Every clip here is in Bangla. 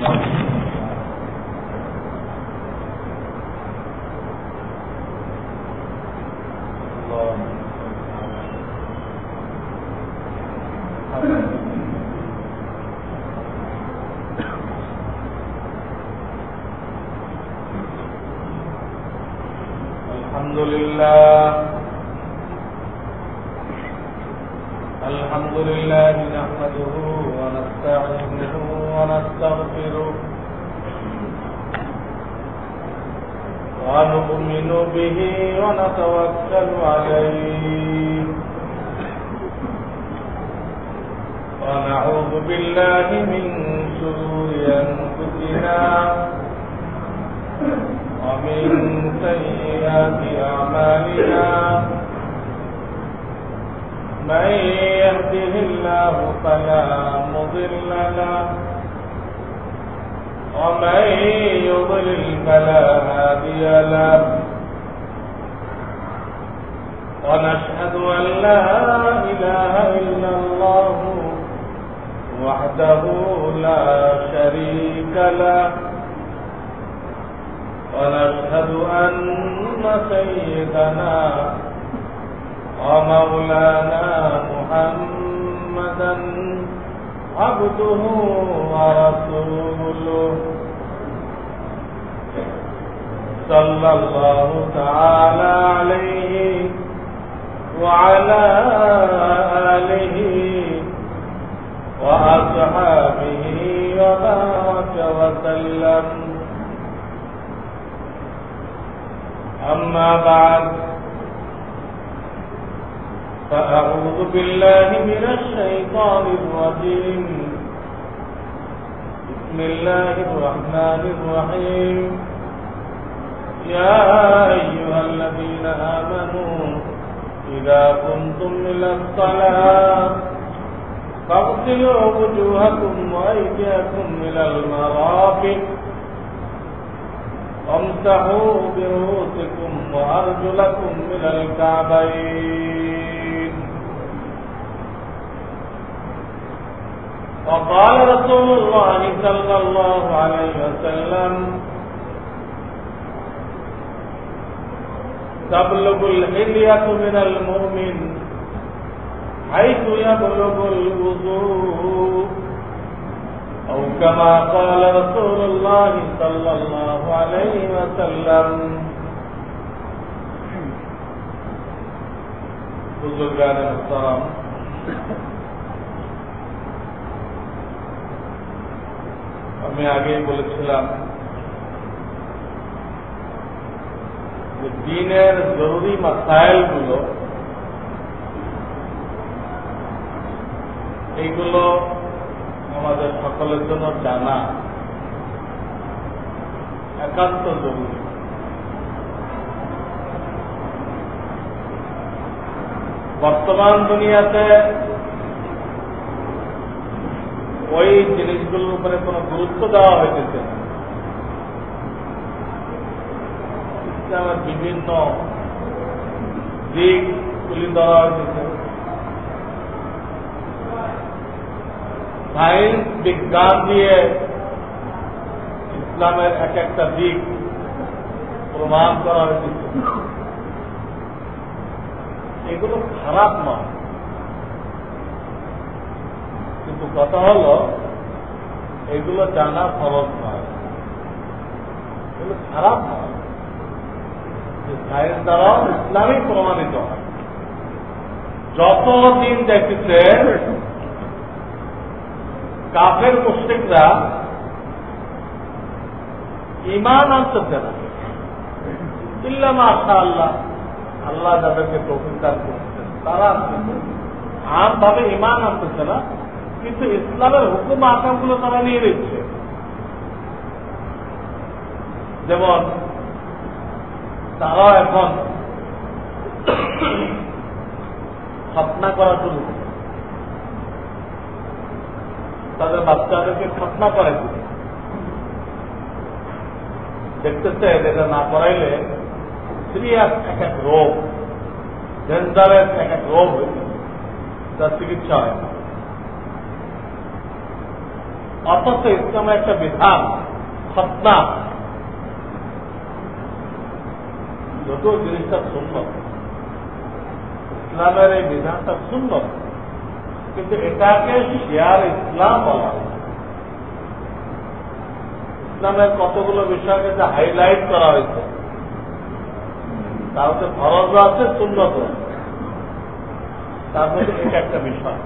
one. الرجيم. بسم الله الرحمن الرحيم. يا أيها الذين آمنوا إذا قمتم إلى الصلاة فاغسلوا وجوهكم وأيديكم إلى المرافق. وامسحوا برؤوسكم وأرجلكم إلى الكعبين. وقال رسول الله صلى الله عليه وسلم، تبلغ الحلية من المؤمن حيث يبلغ الوضوء أو كما قال رسول الله صلى الله عليه وسلم، بزرگان محترم আমি আগেই বলেছিলাম যে দিনের জরুরি মাসাইলগুলো এইগুলো আমাদের সকলের জন্য জানা, একান্ত জরুরি। বর্তমান দুনিয়াতে ওই জিনিসগুলোর উপরে কোনো গুরুত্ব দেওয়া না। ইসলামের বিভিন্ন দিক তুলে দেওয়া হয়েছে সায়েন্স বিজ্ঞান দিয়ে ইসলামের এক একটা দিক প্রমাণ করা হয়েছে এগুলো খারাপ নয়। কিন্তু কথা হল, এগুলো জানা ফরজ নয়। খারাপ নয়। যে দ্বারা ইসলামিক প্রমাণিত হয়। যত দিন দেখতেছে কাফের মুশ্রিকরা ইমান আনতেছে না। ইল্লাম আশা আল্লাহ আল্লাহ যাদেরকে প্রফিকার করতেছেন তারা আমভাবে ইমান আনতেছে না। কিন্তু ইসলামের হুকুম আকামগুলো তারা নিয়ে নিচ্ছে। যেমন তারাও এখন খতনা করা শুরু তাদের বাচ্চাদেরকে খতনা করে দেখতেছে যেটা না করাইলে সিরিয়াস এক এক রোগ ডেঞ্জারের এক এক রোগ হয়েছে তার চিকিৎসা হয় না। অথচ ইসলামের একটা বিধান খতনা যত জিনিসটা সুন্দর ইসলামের এই বিধানটা সুন্দর কিন্তু এটাকে শেয়ার ইসলাম বলা ইসলামের কতগুলো বিষয়কে যে হাইলাইট করা হয়েছে, তার ফরজ আছে, সুন্নত তার মধ্যে একটা বিষয়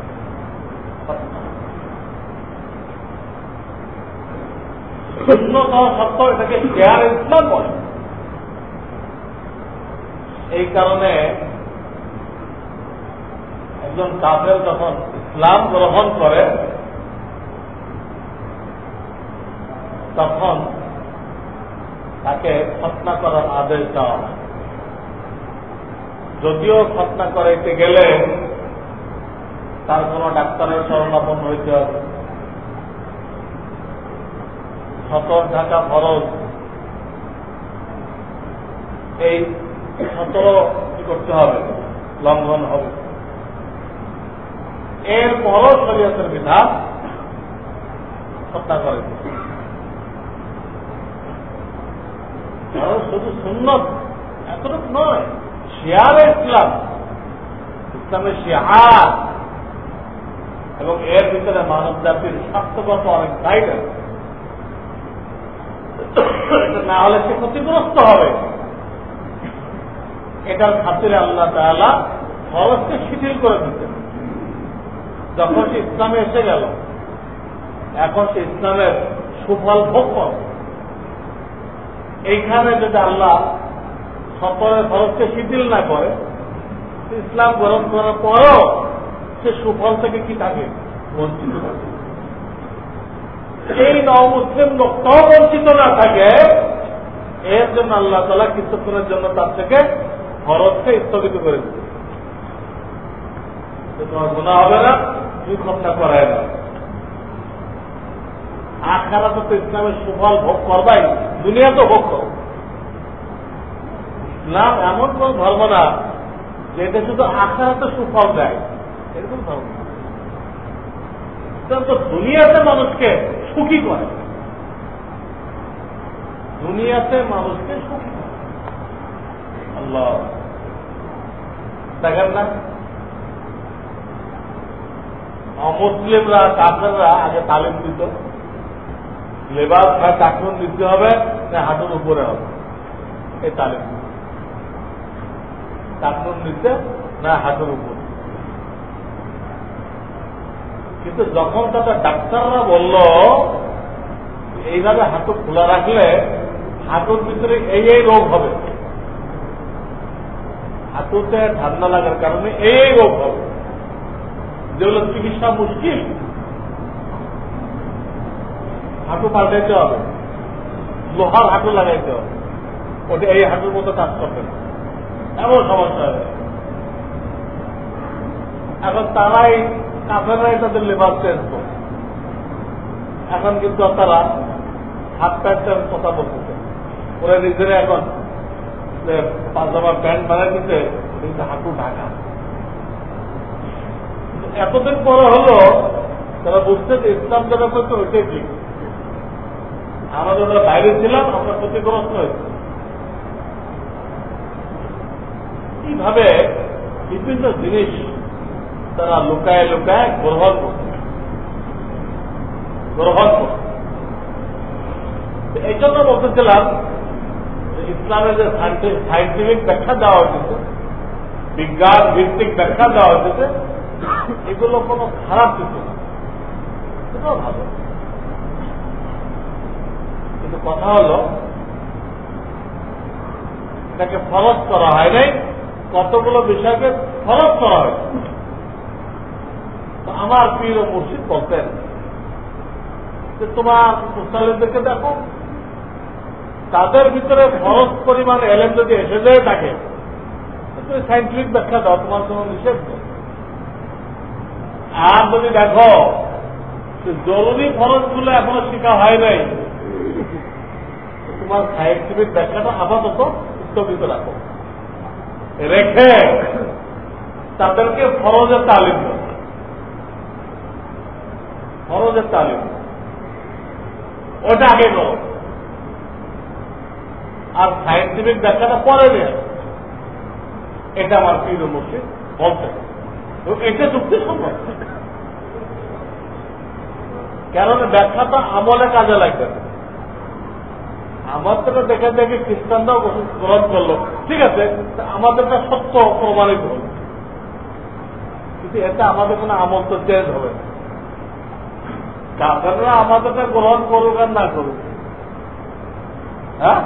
এই কারণে একজন কাফের যখন ইসলাম গ্রহণ করে, তখন তাকে খতনা করার আদেশ দেওয়া যদিও খতনা করাইতে গেলে তার কোন ডাক্তারের শরণাপন্ন হইতে হবে সতর ঢাকা ফরজ। এই সতর করতে হবে? লঙ্ঘন হবে। এর পরও শরীয়তের বিধান হত্যা করে। কারণ শুধু সুন্নত এতটুকু নয়, শিয়ার ইসলাম ইসলামের শিহার এবং এর ভিতরে মানব জাতির স্বাস্থ্যগত অনেক সাইড না হলে সে ক্ষতিগ্রস্ত হবে। এটার খাতিরে আল্লাহ তালা ফরজকে শিথিল করে দিতেন। যখন সে ইসলামে এসে গেল, এখন সে ইসলামের সুফল ভোগ এইখানে যদি আল্লাহ সকলের খরচকে শিথিল না করে, ইসলাম গ্রহণ করার পরও সে সুফল থেকে কি থাকে? বঞ্চিত থাকে। এই নবমুসলিম লোকটাও বঞ্চিত না থাকে, এর জন্য আল্লাহ তালা কিছুক্ষণের জন্য তার থেকে খরচকে স্থগিত করে দিচ্ছে তোমার গোনা হবে না, তুমি খরচা করায় না আখারা তো ইসলামের সুফল ভোগ করবাই, দুনিয়া তো ভোগ করো। ইসলাম এমন কোন ধর্ম না, যে এটা শুধু আখারাতে সুফল দেয়, এরকম ধর্ম তো দুনিয়াতে মানুষকে সুখী করে। দুনিয়াতে মানুষকে সুখী করে। আল্লাহ। দেখেন না? অমুসলিমরা, কাফেররা আগে তালিম দিত। লেবাস বা চাকরুন দিতে হবে, না হাঁটুর উপরে হবে। এই তালিম চাকরুন দিতে না হাঁটুর উপরে। কিন্তু যখন তাদের ডাক্তাররা বলল, এইভাবে হাঁটু খোলা রাখলে হাঁটুর ভিতরে এই এই রোগ হবে। হাঁটুতে ঠান্ডা লাগার কারণে এই এই রোগ হবে। যেগুলো চিকিৎসা মুশকিল। হাঁটু পাল্টাইতে হবে। লোহার হাঁটু লাগাইতে হবে। ওটা এই হাঁটুর মতো কাজ করবে না। এমন সমস্যা হবে এখন তারাই কাফেরাই তাদের লেবার চেঞ্জ করে। এখন কিন্তু তারা হাত প্যান্টের কথা বলতেছে। ওরা নিজেরা এখন পাজামা প্যান্ট বানাই দিতে কিন্তু হাঁটু ঢাকা। এতদিন পরে হলো তারা বুঝতে যে ইসলাম যারা করছে ওইটাই ঠিক। আমরা যারা বাইরে ছিলাম, আমরা ক্ষতিগ্রস্ত হয়েছি। এইভাবে বিভিন্ন জিনিস তারা লুকায় লুকায় গ্রহণ করছে গ্রহণ করছে এই জন্য বলতেছিলাম ইসলামের যে সাইন্টিফিক ব্যাখ্যা দেওয়া হয়েছে বিজ্ঞান ভিত্তিক ব্যাখ্যা দেওয়া হয়েছে এগুলো কোনো খারাপ কিছু না। এটাও ভালো। কিন্তু কথা হল, এটাকে ফরজ করা হয় নাই, কতগুলো বিষয়কে ফরজ করা হয়েছে। আমার পীর ও মুর্শিদ বলতেন যে, তোমার মুসালিমদেরকে দেখো, তাদের ভিতরে ফরজ পরিমাণ এলেম যদি এসে যায় থাকে তুমি সাইন্টিফিক ব্যাখ্যা দাও, তোমার কোন নিষেধ নেই। আর যদি দেখো জরুরি ফরজগুলো এখনও শেখা হয় নাই তোমার সাইন্টিফিক ব্যাখ্যাটা আপাতত স্থগিত রাখো। রেখে তাদেরকে ফরজের তালিম দাও। ফরজের তালিম। ওটা আগে করো। আর সায়েন্টিফিক ব্যাখ্যাটা পরে দেয় এটা আমার প্রিয় মুর্শিদ বলতে এটা যুক্তি সম্ভব। কারণ ব্যাখ্যাটা আমলে কাজে লাগবে আমার তো দেখে দেখে খ্রিস্টানরাও গ্রহণ করল। ঠিক আছে আমাদেরটা সত্য প্রমাণিত হল। কিন্তু এটা আমাদের কোনো আমল তো চেঞ্জ হবে না। কাকাররা আমাদেরটা গ্রহণ করুক আর না করুক। হ্যাঁ?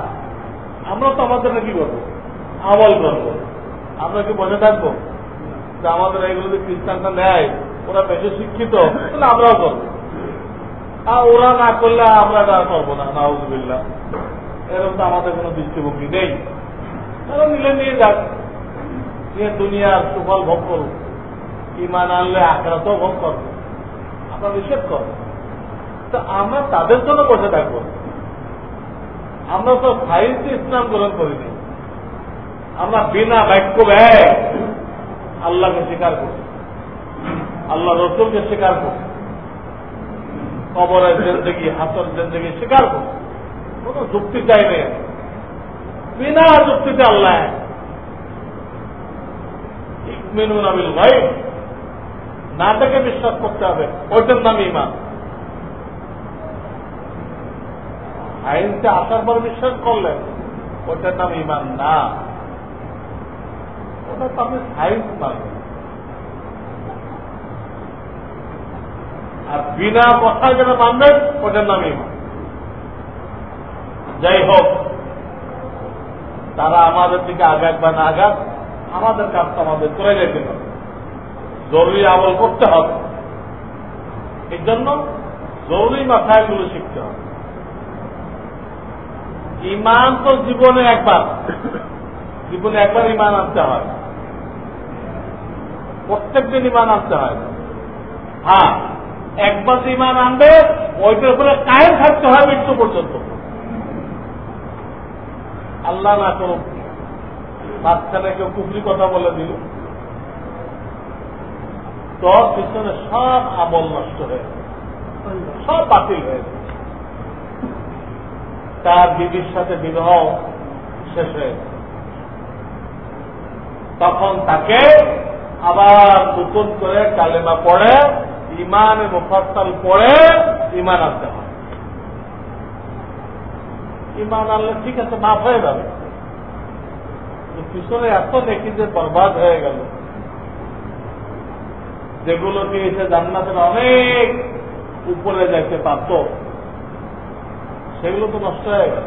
আমরা তো আমাদেরটা কি করব? আমল করব। আমরা কি বসে থাকব? যে আমাদের এগুলো যদি খ্রিস্টানটা নেয়, ওরা বেশি শিক্ষিত, তাহলে আমরাও করব। আর ওরা না করলে আমরা এটা করব না নাউজবিল্লা এরকম তো আমাদের কোনো দৃষ্টিভঙ্গি নেই। তারা নিলে নিয়ে যাক। নিয়ে দুনিয়ার সুফল ভোগ করুক। ইমান আনলে আখড়াতেও ভোগ করব। আমরা নিষেধ করব। তো আমরা তাদের জন্য বসে থাকব। আমরা তো সাহিত্যে ইসলাম গ্রহণ করিনি। আমরা বিনা বাক্য ব্যয় আল্লাহকে স্বীকার করি আল্লাহ রসুলকে স্বীকার করি কবরের জিন্দগি হাতর জিন্দগি স্বীকার করি কোন যুক্তি চাই নেই বিনা যুক্তিতে আল্লাহ মেনুন আবিল ভাই না থেকে বিশ্বাস করতে হবে। ওইটার নাম ইমান আইনটা আসার পর বিশ্বাস করলেন ওটার নাম ইমান না। ওটা তো আপনি সাইন্স মানবেন আর বিনা কথায় যেটা মানবেন, ওটার নাম ইমান। যাই হোক, তারা আমাদের দিকে আগাক বা না আগাক আমাদের কাজ তো আমাদের করে যেতে হবে। জরুরি আমল করতে হবে। এই জন্য জরুরি মাথায়গুলো শিখতে হবে। ইমান তো জীবনে একবার। জীবনে একবার ইমান আনতে হয়। প্রত্যেক দিন ইমান আনতে হয়। হ্যাঁ একবার যে ইমান আনবে, ওইটার উপরে কায়েম থাকতে হয় মৃত্যু পর্যন্ত। আল্লাহ না করুক, মাঝখানে কেউ কুফরি কথা বলে দিল। তোর পিছনে সব আমল নষ্ট হয়ে সব বাতিল হয়ে তার বিবির সাথে বিবাহ শেষ হয়ে তখন তাকে আবার নতুন করে কালেমা পড়ে, ইমান মুফাসাল পড়ে, ইমান আনতে হয়। ইমান আনলে ঠিক আছে, মাফ হয়ে যাবে। পিছনে এত দেখি যে বরবাদ হয়ে গেল। যেগুলো এসে জান্নাতের অনেক উপরে যাইতে পারত সেগুলো তো নষ্ট হয়ে গেল।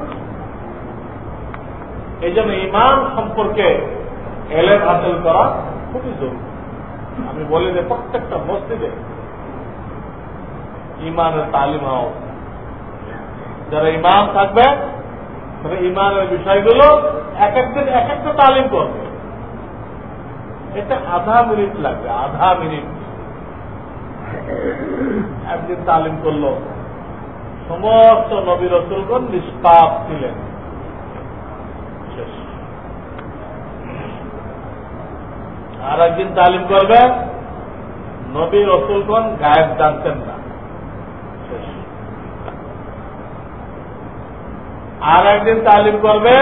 এই জন্য ইমান সম্পর্কে এলেন হাসিল করা খুবই জরুরি। আমি বলি যে প্রত্যেকটা মসজিদে ইমানের তালিম হওয়া যারা ইমান থাকবে, তারা ইমানের বিষয়গুলো এক একদিন এক একটা তালিম করবে। এটা আধা মিনিট লাগবে, আধা মিনিট। একদিন তালিম করল সমস্ত নবী রসুলগণ নিষ্পাপ ছিলেন। আর একদিন তালিম করবে নবী রসুলগণ গায়েব জানতেন না। আর একদিন তালিম করবে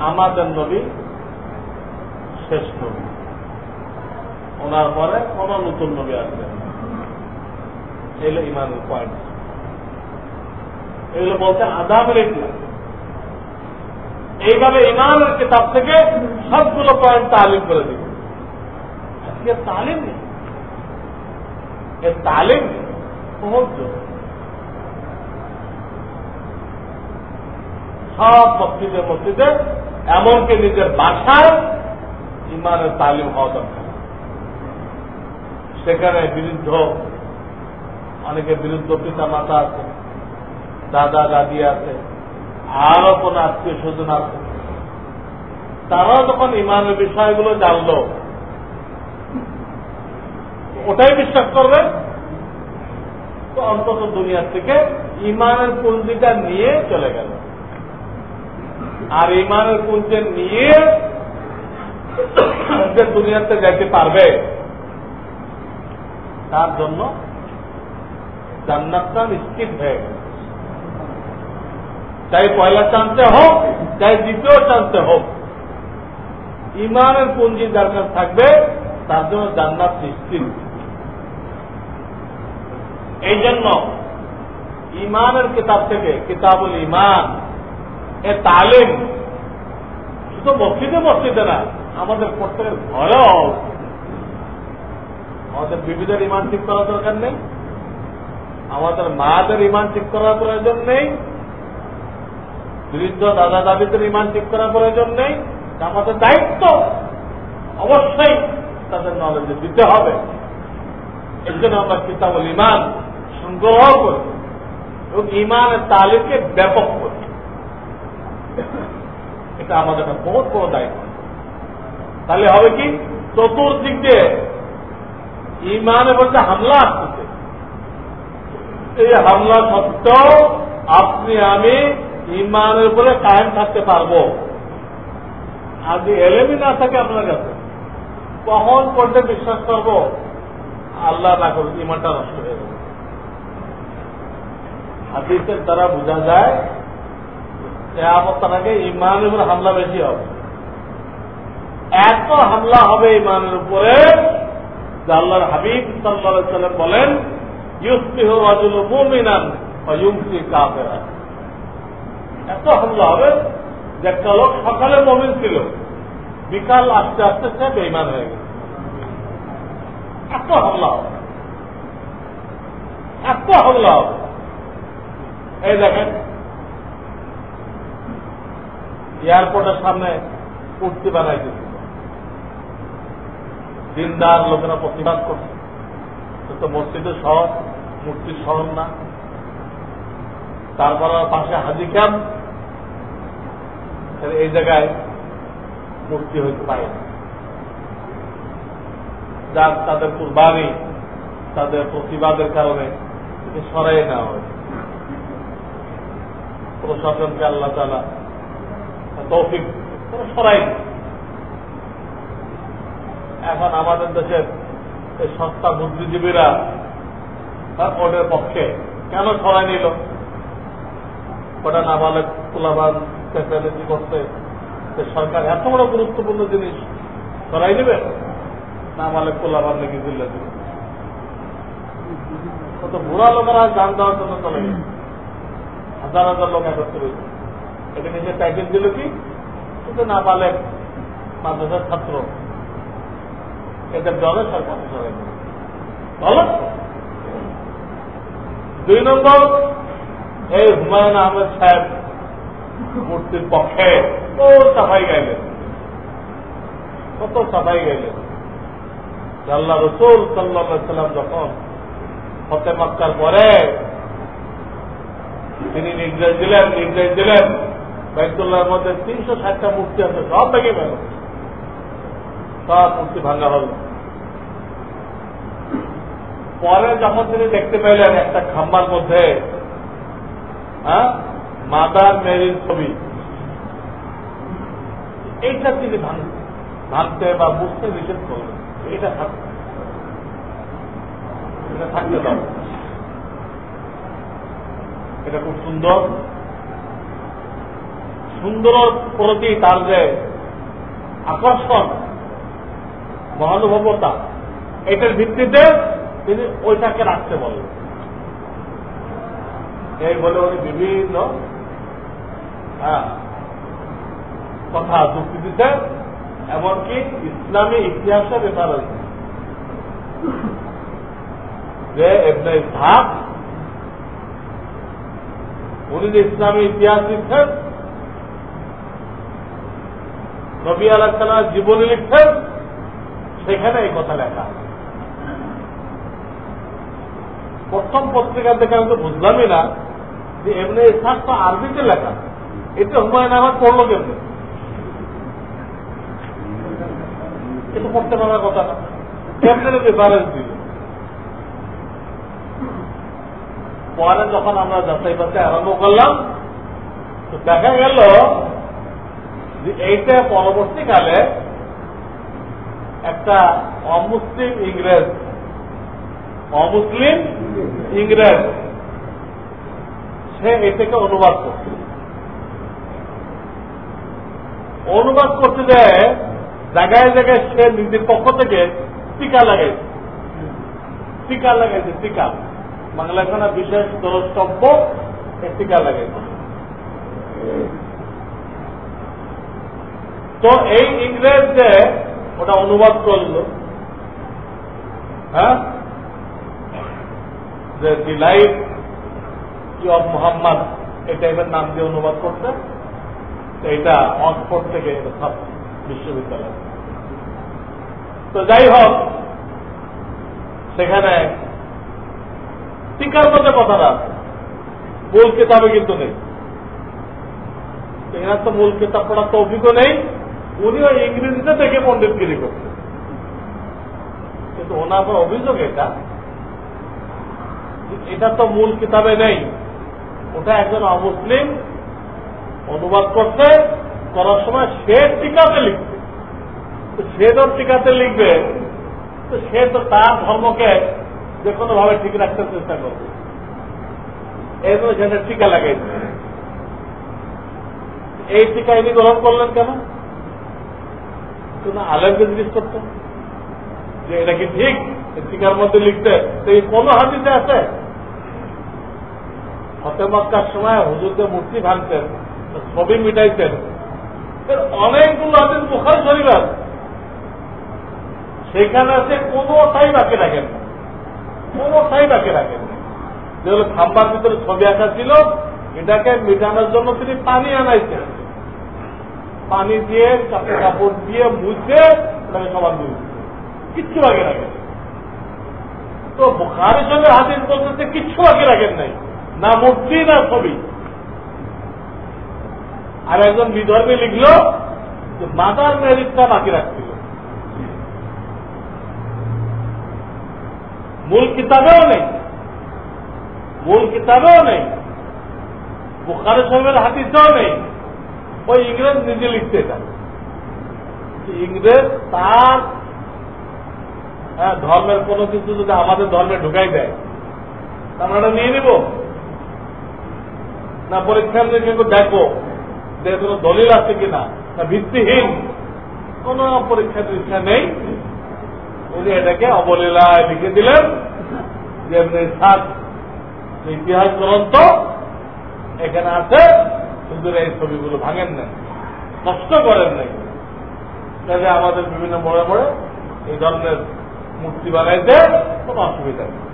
আমাদের নবী শেষ নবী। ওনার পরে কোন নতুন নবী আসবেন এগুলো ইমানের পয়েন্ট এগুলো বলতে আধা মিনিট এইভাবে ইমানের কিতাব থেকে সবগুলো পয়েন্ট তালিম করে দিব। আজকে তালিম নেই। এ তালিম সহজ সব মসজিদে মসজিদে, এমনকি নিজের বাসায় ইমানের তালিম হওয়া দরকার। সেখানে বিরুদ্ধ অনেকে বিরুদ্ধ পিতা মাতা আছে, দাদা, দাদি আছে, আরও কোন আত্মীয় স্বজন আছে। তারাও যখন ইমানের বিষয়গুলো জানল, ওটাই বিশ্বাস করবে, তো অন্তত দুনিয়ার থেকে ইমানের পুঞ্জিটা নিয়ে চলে গেল। আর ইমানের পুঞ্জে নিয়ে যে দুনিয়াতে যাইতে পারবে, তার জন্য নিশ্চিত হয়ে গেল। চাই পয়লা চান্সে হোক, চাই দ্বিতীয় চান্সে হোক। ইমানের পুঞ্জি যার কাছে থাকবে, তার জন্য জান্নাত নিশ্চিত। এই জন্য ইমানের কিতাব থেকে কিতাবুল ইমান এ তালিম শুধু মসজিদে মসজিদে না, আমাদের প্রত্যেকের ঘরেও আমাদের বিবিধের ইমান ঠিক করার দরকার নেই। আমাদের মাদের ইমান ঠিক করার প্রয়োজন নেই। বৃদ্ধ দাদা দাদিদের ইমান ঠিক করার প্রয়োজন নেই। আমাদের দায়িত্ব। অবশ্যই তাদের নলেজ দিতে হবে। এর জন্য আমরা কিতাবুল ইমান সংগ্রহ করি এবং ইমানের তালিমকে ব্যাপক করি। এটা আমাদের একটা বহুত বড় দায়িত্ব। তাহলে হবে কি? চতুর্দিক দিয়ে ইমানের মধ্যে হামলা আসতেছে এই হামলা সত্ত্বেও আপনি, আমি ইমানের উপরে কায়েম থাকতে পারব। আর এলেমি না থাকে আপনার কাছে। কখন পড়তে বিশ্বাস করব? আল্লাহ না করুন ইমানটা নষ্ট হয়ে যাবে। হাদিসের দ্বারা বোঝা যায় কেয়ামত আগে ইমানের উপরে হামলা বেশি হবে। এত হামলা হবে ইমানের উপরে আল্লাহর হাবিব সাল্লাহ সাল্লাম বলেন ইউস্তিহ রাজুল মুমিনান ইউমসি এত হামলা হবে যে একটা লোক সকালে মমিন ছিল, বিকাল আস্তে আস্তে সে বেইমান হয়ে গেছে। এত হামলা হবে। এত হামলা হবে। এই দেখেন, এয়ারপোর্টের সামনে মূর্তি বানাই দিচ্ছে দিনদার লোকেরা প্রতিবাদ করছে। তো মসজিদের শহর মূর্তির শহর না। তারপর পাশে হাজি ক্যাম্প। এই জায়গায় মূর্তি হইতে পারে যার তাদের কুরবানি, তাদের প্রতিবাদের কারণে সরাই নেওয়া হয়েছে। প্রশাসনকে আল্লাহ তালা তৌফিক সরাই এখন আমাদের দেশের এই সস্তা বুদ্ধিজীবীরা ওদের পক্ষে কেন সরাই নিল? ওটা নাবালক তুলাবাদ টেকনোলজি করতে সরকার এত বড় গুরুত্বপূর্ণ জিনিস সরাই নেবে? নাবালক তুলাবাদ নাকি দিল্লে দিবে কত বুড়া লোকেরা গান দেওয়ার জন্য চলে গেছে। হাজার হাজার লোক একত্র হয়েছে। এটা নিজের টাইটেল দিল কি? না পালে মাদ্রাসার ছাত্র এদের দলে সরকার ভালো? দুই নম্বর এই হুমায়ুন আহমেদ সাহেব মূর্তির পক্ষে ও সাফাই গাইলেন। কত সাফাই গাইলেন। আল্লাহ রসুল সাল্লা সাল্লাম যখন হতে মক্কার পরে তিনি নির্দেশ দিলেন নির্দেশ দিলেন, বাইতুল্লাহর মধ্যে তিনশো ষাটটা মূর্তি আছে, সব ভেঙে গেল সব মূর্তি ভাঙা হল পরে যখন তিনি দেখতে পেলেন একটা খাম্বার মধ্যে হ্যাঁ মাদার মেরির ছবি, এইটা তিনি ভাঙতে বা বুঝতে নিষেধ করলেন। থাকতে এটা থাকতে দাও। এটা খুব সুন্দর। সুন্দর প্রতি তার যে আকর্ষণ মহানুভবতা। এটার ভিত্তিতে তিনি ওইটাকে রাখতে বললেন এই বলে উনি বিভিন্ন হ্যাঁ কথা যুক্তি দিতে এমনকি ইসলামী ইতিহাসের ব্যাপার যে এমনি ভাগ উনি যে ইসলামী ইতিহাস লিখছেন নবী আলাহ জীবনী লিখছেন সেখানে এই কথা লেখা। প্রথম পত্রিকা থেকে আমি তো বুঝলামই না যে এমনি ইতিহাস তো আরবিতে লেখা। এটা হুমায়ুন আহমদ পড়ল কেমনি? এটা পড়তে পারার কথা না। পরে যখন আমরা যাচাই বাছাই আরম্ভ করলাম, তো দেখা গেল যে এইটা পরবর্তীকালে একটা অমুসলিম ইংরেজ। অমুসলিম ইংরেজ। সে এটাকে অনুবাদ করছে। অনুবাদ করতে দেয় জায়গায় জায়গায় সে নিজের পক্ষ থেকে টিকা লাগাইছে। টিকা লাগাইছে, টিকা। বাংলা বিশেষ দ্রষ্টব্য টিকা লাগাইছে। তো এই ইংরেজ যে ওটা অনুবাদ করল। হ্যাঁ? দি লাইফ অফ মোহাম্মদ এই টাইপের নাম দিয়ে অনুবাদ করছে। এটা অক্সফোর্ড থেকে বিশ্ববিদ্যালয়। তো যাই হোক, সেখানে টিকার মধ্যে কথাটা আছে। মূল কিতাবে কিন্তু নেই। এনার তো মূল কিতাব পড়ার তো অভিজ্ঞ নেই উনিও ইংরেজিতে থেকে পণ্ডিতগিরি করছেন কিন্তু ওনার পর অভিযোগ এটা এটা তো মূল কিতাবে নেই ওটা একজন অমুসলিম অনুবাদ করছে করার সময় সে টিকাতে লিখবে তো সে তো টিকাতে লিখবে তো সে তো তার ধর্মকে যে কোনো ভাবে ঠিক রাখতে চেষ্টা করবে এই সেটা টিকা লাগাইছে এই টিকা ইনি গ্রহণ করলেন কেন শুধু আলেমকে জিজ্ঞেস করতেন যে এটা কি ঠিক? টিকার মধ্যে লিখতে। তো এই কোনো হাতিতে আছে? হতে মক্কার সময় হুজুরদের মূর্তি ভাঙতেন, ছবি মিটাইতেন। অনেকগুলো হাদিস মুখার শরীর আছে। সেখানে আছে কোনোটাই বাকি রাখেন না। কোনোটাই বাকি রাখেন না। যেগুলো খাম্বার ভিতরে ছবি আঁকা ছিল, এটাকে মেটানোর জন্য তিনি পানি আনাইছেন পানি দিয়ে কাপড় কাপড় দিয়ে মুছে ওটাকে সমান দিয়ে কিচ্ছু আগে রাখেন। তো বুখারি সঙ্গে হাদিস বলতেছে, কিচ্ছু আগে রাখেন নাই। না মূর্তি না ছবি। আর একজন বিধর্মী লিখল যে, মাদার মেরিটটা বাকি রাখছিল। মূল কিতাবেও নেই। মূল কিতাবেও নেই। বুখারে সাহেবের হাতিতেও নেই। ওই ইংরেজ নিজে লিখতে এটা। ইংরেজ তার হ্যাঁ ধর্মের কোন কিছু যদি আমাদের ধর্মে ঢুকাই দেয় আমরা নিয়ে নিব? না পরীক্ষার কিন্তু দেখো যে কোন দলিল আছে কিনা, না ভিত্তিহীন। কোন পরীক্ষা নিরীক্ষা নেই। উনি এটাকে অবলীলায় লিখে দিলেন যে ইতিহাস গ্রন্থ এখানে আছে। কিন্তু এই ছবিগুলো ভাঙেন নাই, নষ্ট করেন নাই। তাহলে আমাদের বিভিন্ন মোড়ে মোড়ে এই ধরনের মূর্তি বানাইতে কোনো অসুবিধা নেই।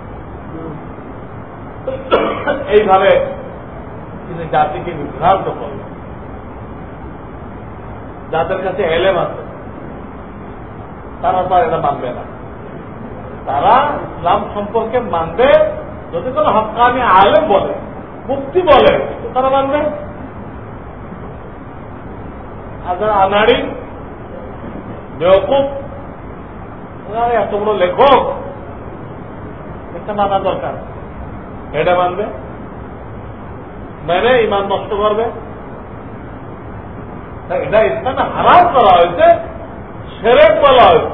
এইভাবে তিনি জাতিকে বিভ্রান্ত করলেন। যাদের কাছে এলেম আছে। তারা তো এটা মানবে না। তারা ইসলাম সম্পর্কে মানবে। যদি কোনো হকানি আলেম বলে মুক্তি বলে তারা মানবে? আর যারা আনাড়ি বেওকুফ এত বড় লেখক এটা মানা দরকার এটা মানবে মেনে ইমান নষ্ট করবে এটা ইসলামে হারাম করা হয়েছে সেরেক বলা হয়েছে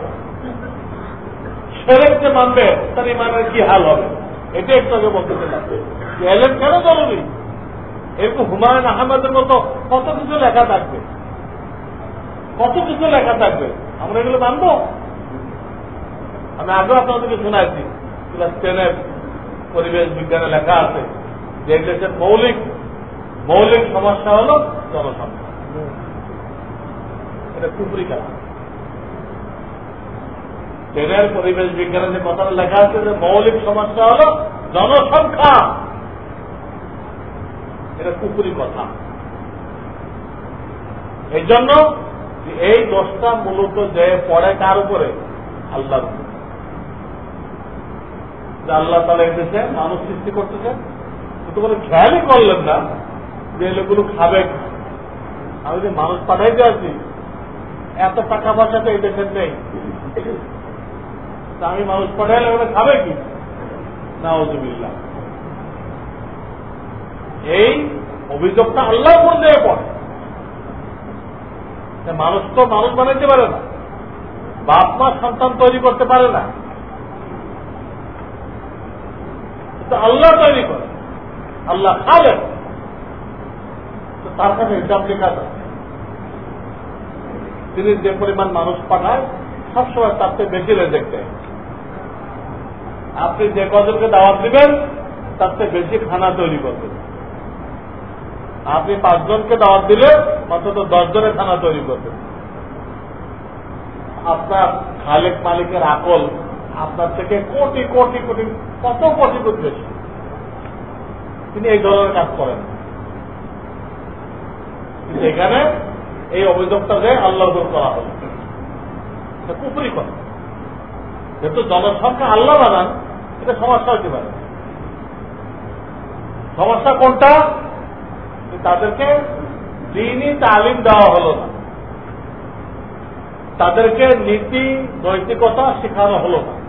সেরেক যে মানবে তার ইমানের কি হাল হবে এটা একটু আগে বলতে চাইলাম এলেন কেন জরুরি এরকম হুমায়ুন আহমেদের মতো কত কিছু লেখা থাকবে কত কিছু লেখা থাকবে? আমরা এগুলো মানব? আমি আগেও আপনাদেরকে শোনাইছি ক্লাস টেনের পরিবেশ বিজ্ঞানে লেখা আছে, যে দেশের মৌলিক মৌলিক সমস্যা হল জনসংখ্যা। এটা কুপুরি ট্রেনের পরিবেশ বিজ্ঞানের যে কথাটা লেখা আছে, যে মৌলিক সমস্যা হল জনসংখ্যা। এটা কুপুরি কথা। এই জন্য এই দোষটা মূলত যে পড়ে কার উপরে? আল্লাহর আল্লাহ তালা এসেছে, মানুষ সৃষ্টি করতেছে কিন্তু বলে খেয়ালই করলেন না যে লোকগুলো খাবে আমি যে মানুষ পাঠাইতে আছি এত টাকা পয়সা তো এই দেশের নেই। আমি মানুষ পাঠাইলে ওরা খাবে কি? না ওজুবিল্লা এই অভিযোগটা আল্লাহ পর্যায়ে পড়ে। মানুষ তো মানুষ বানাইতে পারে না। বাপ, মা, সন্তান তৈরি করতে পারে না। আল্লাহ তৈরি করে। আল্লাহ খালেন তো তার কাছে হিসাব লেখা যায় তিনি যে পরিমাণ মানুষ পাঠায়, সবসময় তার চেয়ে বেশি রেজেক্ট দেয় আপনি যে কজনকে দাওয়াত দিবেন, তার চেয়ে বেশি খানা তৈরি করবেন। আপনি পাঁচজনকে দাওয়াত দিলে অন্তত দশ জনের খানা তৈরি করবেন। আপনার খালেক মালিকের আকল আপনার থেকে কোটি কোটি কোটি, কত কোটি কোটি বেশি। তিনি এই ধরনের কাজ করেন। এখানে এই অভিযোগটাকে আল্লাহ করা হল। কুপুরি কথা। যেহেতু জনসংখ্যা আল্লাহ বানান, এটা সমস্যা হতে পারে। সমস্যা কোনটা? তাদেরকে দিনই তালিম দেওয়া হলো না। তাদেরকে নীতি, নৈতিকতা শেখানো হলো না।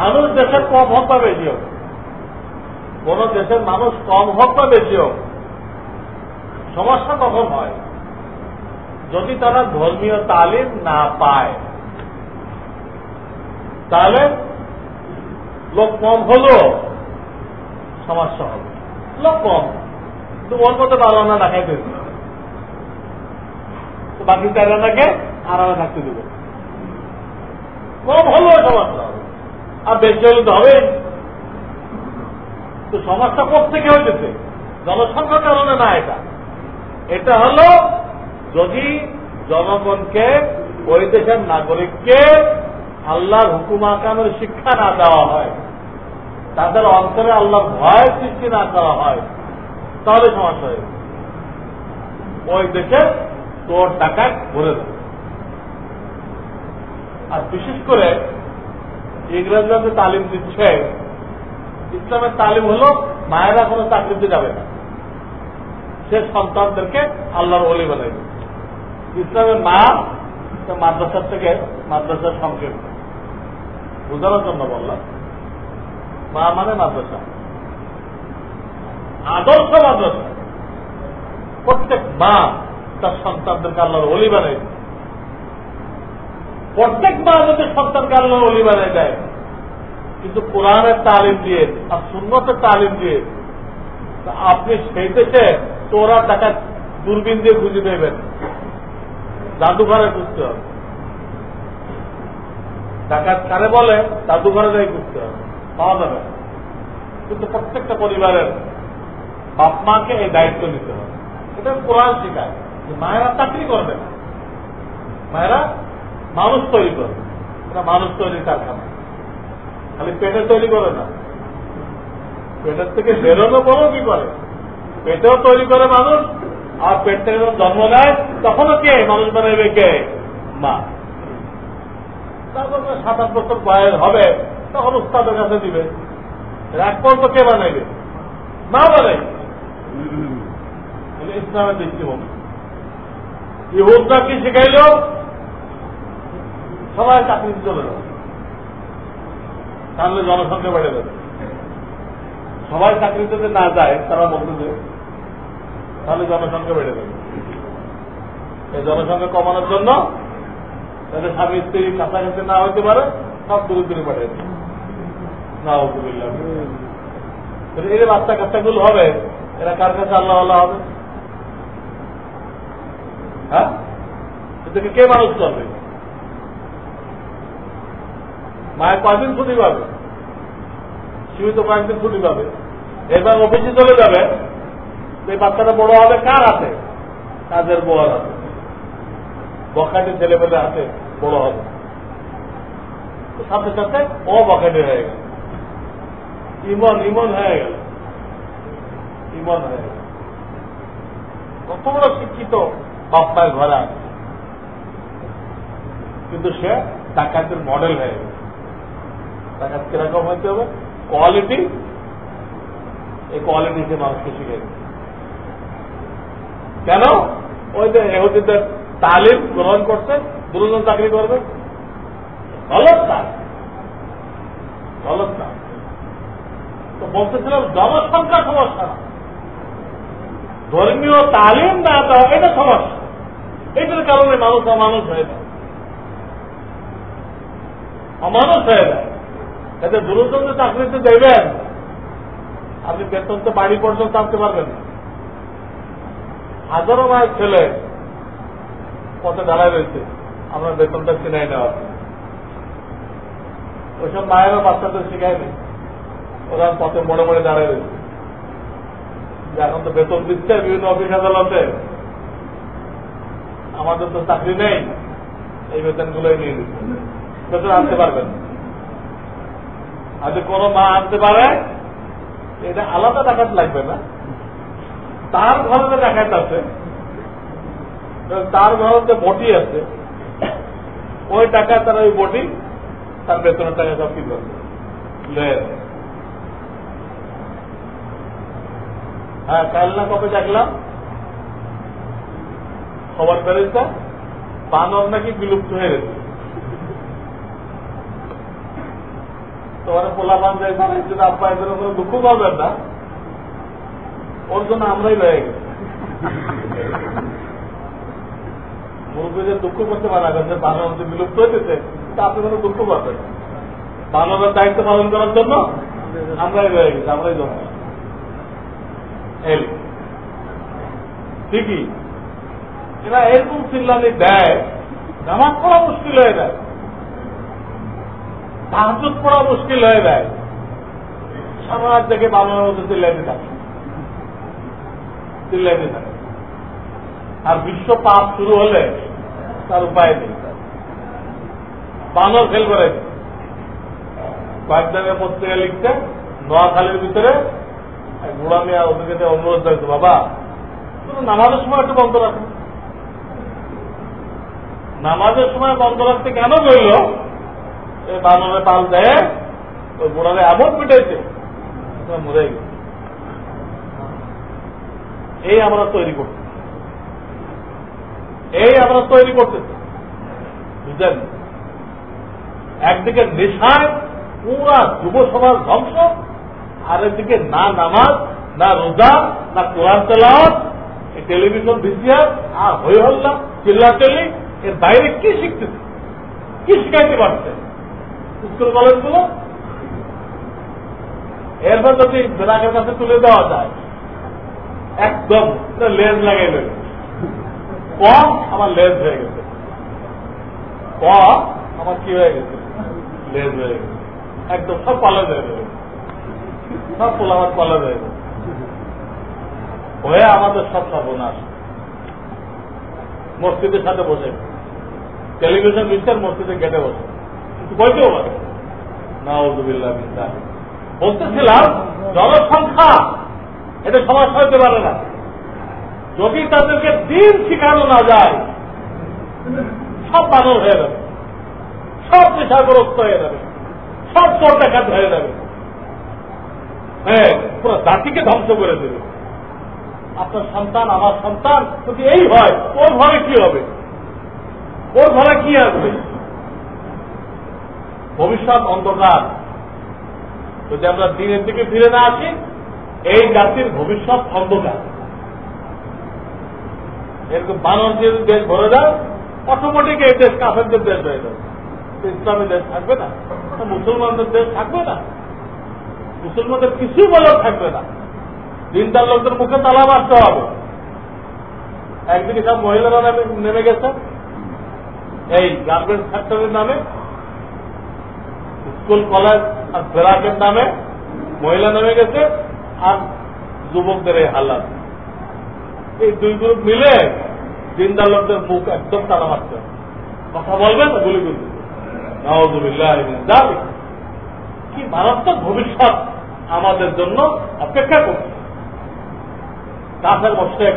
মানুষ দেশের কম হোক বা বেশি হোক, কোন দেশের মানুষ কম হোক বা বেশি হোক, সমস্যা কখন হয় যদি তারা ধর্মীয় তালিম না পায়। তাহলে লোক কম হলো সমস্যা হবে। লোক কম। কিন্তু ওর মধ্যে বারো আনা দেখাইতে তো বাকি চার আনাকে আরামে থাকতে দেবে। হলো সমস্যা আর বেশি হলে তো হবে। তো সমস্যা থেকে হয়েছে জনসংখ্যার কারণে না এটা। এটা হলো যদি জনগণকে ওই দেশের নাগরিককে আল্লাহর হুকুম আকামের শিক্ষা না দেওয়া হয়, তাদের অন্তরে আল্লাহ ভয় সৃষ্টি না করা হয় তাহলে সমস্যা হয়ে ওই দেশে তোর টাকা ভরে দেবে আর বিশেষ করে ইংরেজরা যে তালিম দিচ্ছে, ইসলামের তালিম হলো মায়েরা কোনো চাকরিতে যাবে না। সে সন্তানদেরকে আল্লাহর অলি বানাইবে ইসলামের মা মাদ্রাসার থেকে মাদ্রাসার সংক্ষেপ। বোঝানোর জন্য বললাম, মা মানে মাদ্রাসা। আদর্শ মাদ্রাসা প্রত্যেক মা তার সন্তানদেরকে আল্লাহর অলি বানাই প্রত্যেক মা যদি সন্তানকে আল্লাহর অলি বানাই দেয়। কিন্তু কোরআনের তালিম দিয়ে আর সুন্নতের তালিম দিয়ে আপনি সেই দেশে তোরা টাকা দূরবীন দিয়ে খুঁজে দেবেন। জাদুঘরে খুঁজতে হবে। ডাকাত কারে বলে, জাদুঘরে যাই খুঁজতে হবে। পাওয়া যাবে। কিন্তু প্রত্যেকটা পরিবারের বাপ মাকে এই দায়িত্ব নিতে হবে। এটা কোরআন শেখায় যে মায়েরা চাকরি করবে না মায়েরা মানুষ তৈরি করবে এটা মানুষ তৈরি কারখানা। খালি পেটে তৈরি করে না। পেটের থেকে বেরোনো বড় কি করে? পেটেও তৈরি করে মানুষ, আর পেট থেকে যখন জন্ম নেয়, তখনও কে? মানুষ বানাইবে কে? মা। তারপর সাত আট বছর বয়স হবে, তখন উস্তাদের কাছে দিবে। এক পর্যন্ত কে বানাইবে? মা বানাই ইসলামের দৃষ্টিভঙ্গি ইহুদরা কি শিখাইল সবাই চাকরি চলে যাবে তাহলে জনসংখ্যা বেড়ে যাবে। সবাই চাকরিতে না যায়, তারা বলতেছে তাহলে জনসংখ্যা বেড়ে যাবে। এই জনসংখ্যা কমানোর জন্য যাতে স্বামী স্ত্রী কাছাকাছি না হইতে পারে, সব দূরে পাঠিয়ে দেবে। না এই যে বাচ্চা কাচ্চাগুলো হবে এরা কার কাছে আল্লাহ আল্লাহ হবে? হ্যাঁ? এদেরকে কে মানুষ করবে মায়ের কয়েকদিন ছুটি পাবে? সীমিত কয়েকদিন ছুটি পাবে। এবার অফিসে চলে যাবে। এই বাচ্চাটা বড় হবে কার হাতে কাজের বড় হাতে বখাটি ছেলেমেলে হাতে বড় হবে। সাথে সাথে ও বখাটি হয়ে গেল। ইমন ইমন হয়ে গেল। ইমন হয়ে গেল কত বড় শিক্ষিত বাপ মায়ের ঘরে আছে। কিন্তু সে ডাকাতের মডেল হয়ে গেল ডাকাত কীরকম হইতে হবে? কোয়ালিটি এই কোয়ালিটি সে মানুষকে শিখে কেন? ওই যে এহুদিদের তালিম গ্রহণ করছে দুজন চাকরি করবে। গলত না। গলত না। তো বলতেছিলাম জনসংখ্যা সমস্যা না। ধর্মীয় তালিম না দেওয়া, এটা সমস্যা। এটার কারণে মানুষ অমানুষ হয়ে যায়। অমানুষ হয়ে যায়। এতে দূরদূর চাকরিতে দেবেন। আপনি বেতন তো বাড়ি পর্যন্ত আনতে পারবেন না। হাজারো মায়ের ছেলে পথে দাঁড়ায় রয়েছে আমরা বেতনটা চিনাই নেওয়া ওইসব মায়েরও বাচ্চাদের শিখায়নি ওরা পথে মনে মনে দাঁড়ায় রয়েছে। যে এখন তো বেতন দিচ্ছে, বিভিন্ন অফিস আদালতে। আমাদের তো চাকরি নেই, এই বেতনগুলোই নিয়ে দিচ্ছে। বেতন আনতে পারবেন। যদি কোনো মা আনতে পারে, এটা আলাদা ডাকাত লাগবে না। তার ঘরে যে ডাকাত আছে, তার ঘরে যে বটি আছে। ওই টাকা তার ওই বটি, তার বেতনের টাকা সব কি করবে? হ্যাঁ কাল না কবে দেখলাম? খবর বেড়েছে বানর নাকি বিলুপ্ত হয়ে গেছে। তোমার পোলা বান যায় যদি আব্বা এদের কোনো দুঃখ পাবেন না। ওর জন্য আমরাই রয়ে গেছি। মুরব্বীদের দুঃখ করতে পারা যে বানর যে বিলুপ্ত হয়ে গেছে, তা আপনি কোনো দুঃখ পাবেন বানরের দায়িত্ব পালন করার জন্য আমরাই রয়ে গেছি, আমরাই ঠিকই। এরা এরকম চিল্লানি দেয় নামাজ পড়া মুশকিল হয়ে যায়। তাহাজুদ পড়া মুশকিল হয়ে যায়। সারা থেকে বাংলার মধ্যে চিল্লাইতে থাকে। চিল্লাইতে থাকে। আর বিশ্ব পাপ শুরু হলে তার উপায় নেই। বানর ফেল করে। কয়েকদিনের পত্রিকা লিখতে নোয়াখালীর ভিতরে বুড়া মিয়া ওদেরকে অনুরোধ করেছে বাবা নামাজের সময় একটু বন্ধ রাখো। নামাজের সময় বন্ধ রাখতে কেন রইল এই বানরে পাল দেয় ওই বুড়ারে এমন পিটাইছে মরে গেছে এই আমরা তৈরি করছি। এই আমরা তৈরি করতেছি। বুঝলেন? একদিকে নেশায় পুরা যুব সমাজ ধ্বংস আর এদিকে না নামাজ, না রোজা, না কোরআন তেলাওয়াত টেলিভিশন ভিসিয়ার আর হই হল্লা চিল্লাচল্লি এর বাইরে কি শিখতেছে কি শিখাইতে পারছে? স্কুল কলেজগুলো? এরপর যদি বেলাকের কাছে তুলে দেওয়া যায়, একদম লেজ লাগাই দেবে। কম আমার লেজ হয়ে গেছে। কম আমার কি হয়ে গেছে? লেজ হয়ে গেছে। একদম সব পালন হয়ে যাবে। সব পোলামাত পালা হয়ে যাবে হয়ে আমাদের সব সর্বনাশ। মসজিদের সাথে বসে। টেলিভিশন মিস্টার মসজিদে গেটে বসে। বইতেও পারে নাউজুবিল্লাহ বলতেছিলাম, জনসংখ্যা, এটা সমস্যা হতে পারে না। যদি তাদেরকে দিন শিখানো না যায়, সব বানর হয়ে যাবে। সব নেশাগ্রস্ত হয়ে যাবে। সব চোর ডাকাত হয়ে যাবে। হ্যাঁ পুরো জাতিকে ধ্বংস করে দেবে। আপনার সন্তান, আমার সন্তান, যদি এই হয়, ওর ঘরে কি হবে? ওর ঘরে কি আসবে? ভবিষ্যৎ অন্ধকার। যদি আমরা দিনের দিকে ফিরে না আসি, এই জাতির ভবিষ্যৎ অন্ধকার। এরকম বানর যে দেশ ভরে যায় অটোমেটিক এই দেশ কাফেরদের দেশ হয়ে যাবে। ইসলামী দেশ থাকবে না, মুসলমানদের দেশ থাকবে না। মুসলমানদের কিছু বলার থাকবে না। দিনদার লোকদের মুখে তালা মারতে হবে। একদিকে সব মহিলারা নেমে গেছে। এই গার্মেন্টস ফ্যাক্টরির নামে স্কুল কলেজ আর ফেরাকের নামে মহিলা নেমে গেছে আর যুবকদের এই হালাত। এই দুই গ্রুপ মিলে দিনদার লোকদের মুখ একদম তালা মারতে কথা বলবে না, গুলি গুলি নওয়াজুবিল্লাহ কি মারাত্মক ভবিষ্যৎ। আমাদের জন্য অপেক্ষা করছে। কাফের মোশেক,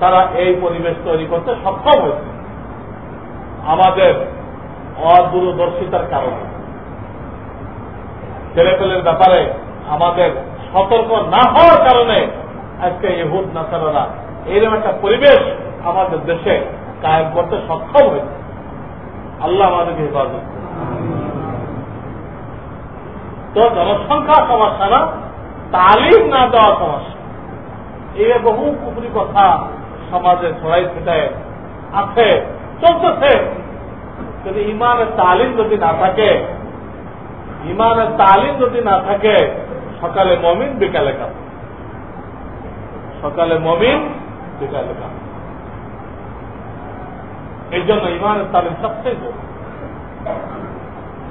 তারা এই পরিবেশ তৈরি করতে সক্ষম হয়েছে। আমাদের অদূরদর্শিতার কারণে। ছেলেপেলের ব্যাপারে আমাদের সতর্ক না হওয়ার কারণে আজকে ইহুদ নাসারা এইরকম একটা পরিবেশ আমাদের দেশে কায়েম করতে সক্ষম হয়েছে। আল্লাহ আমাদেরকে হেফাজত তো জনসংখ্যা সমস্যা না, তালিম না দেওয়া সমস্যা। এই বহু পুকুরি কথা সমাজে ছড়াই ছিটায় আছে, চলতেছে। যদি ইমানের তালিম যদি না থাকে, ইমানের তালিম যদি না থাকে, সকালে মমিন বিকালে কাজ সকালে মমিন বিকালে লেখা এই জন্য ইমানের তালিম সবচেয়ে জরুরি।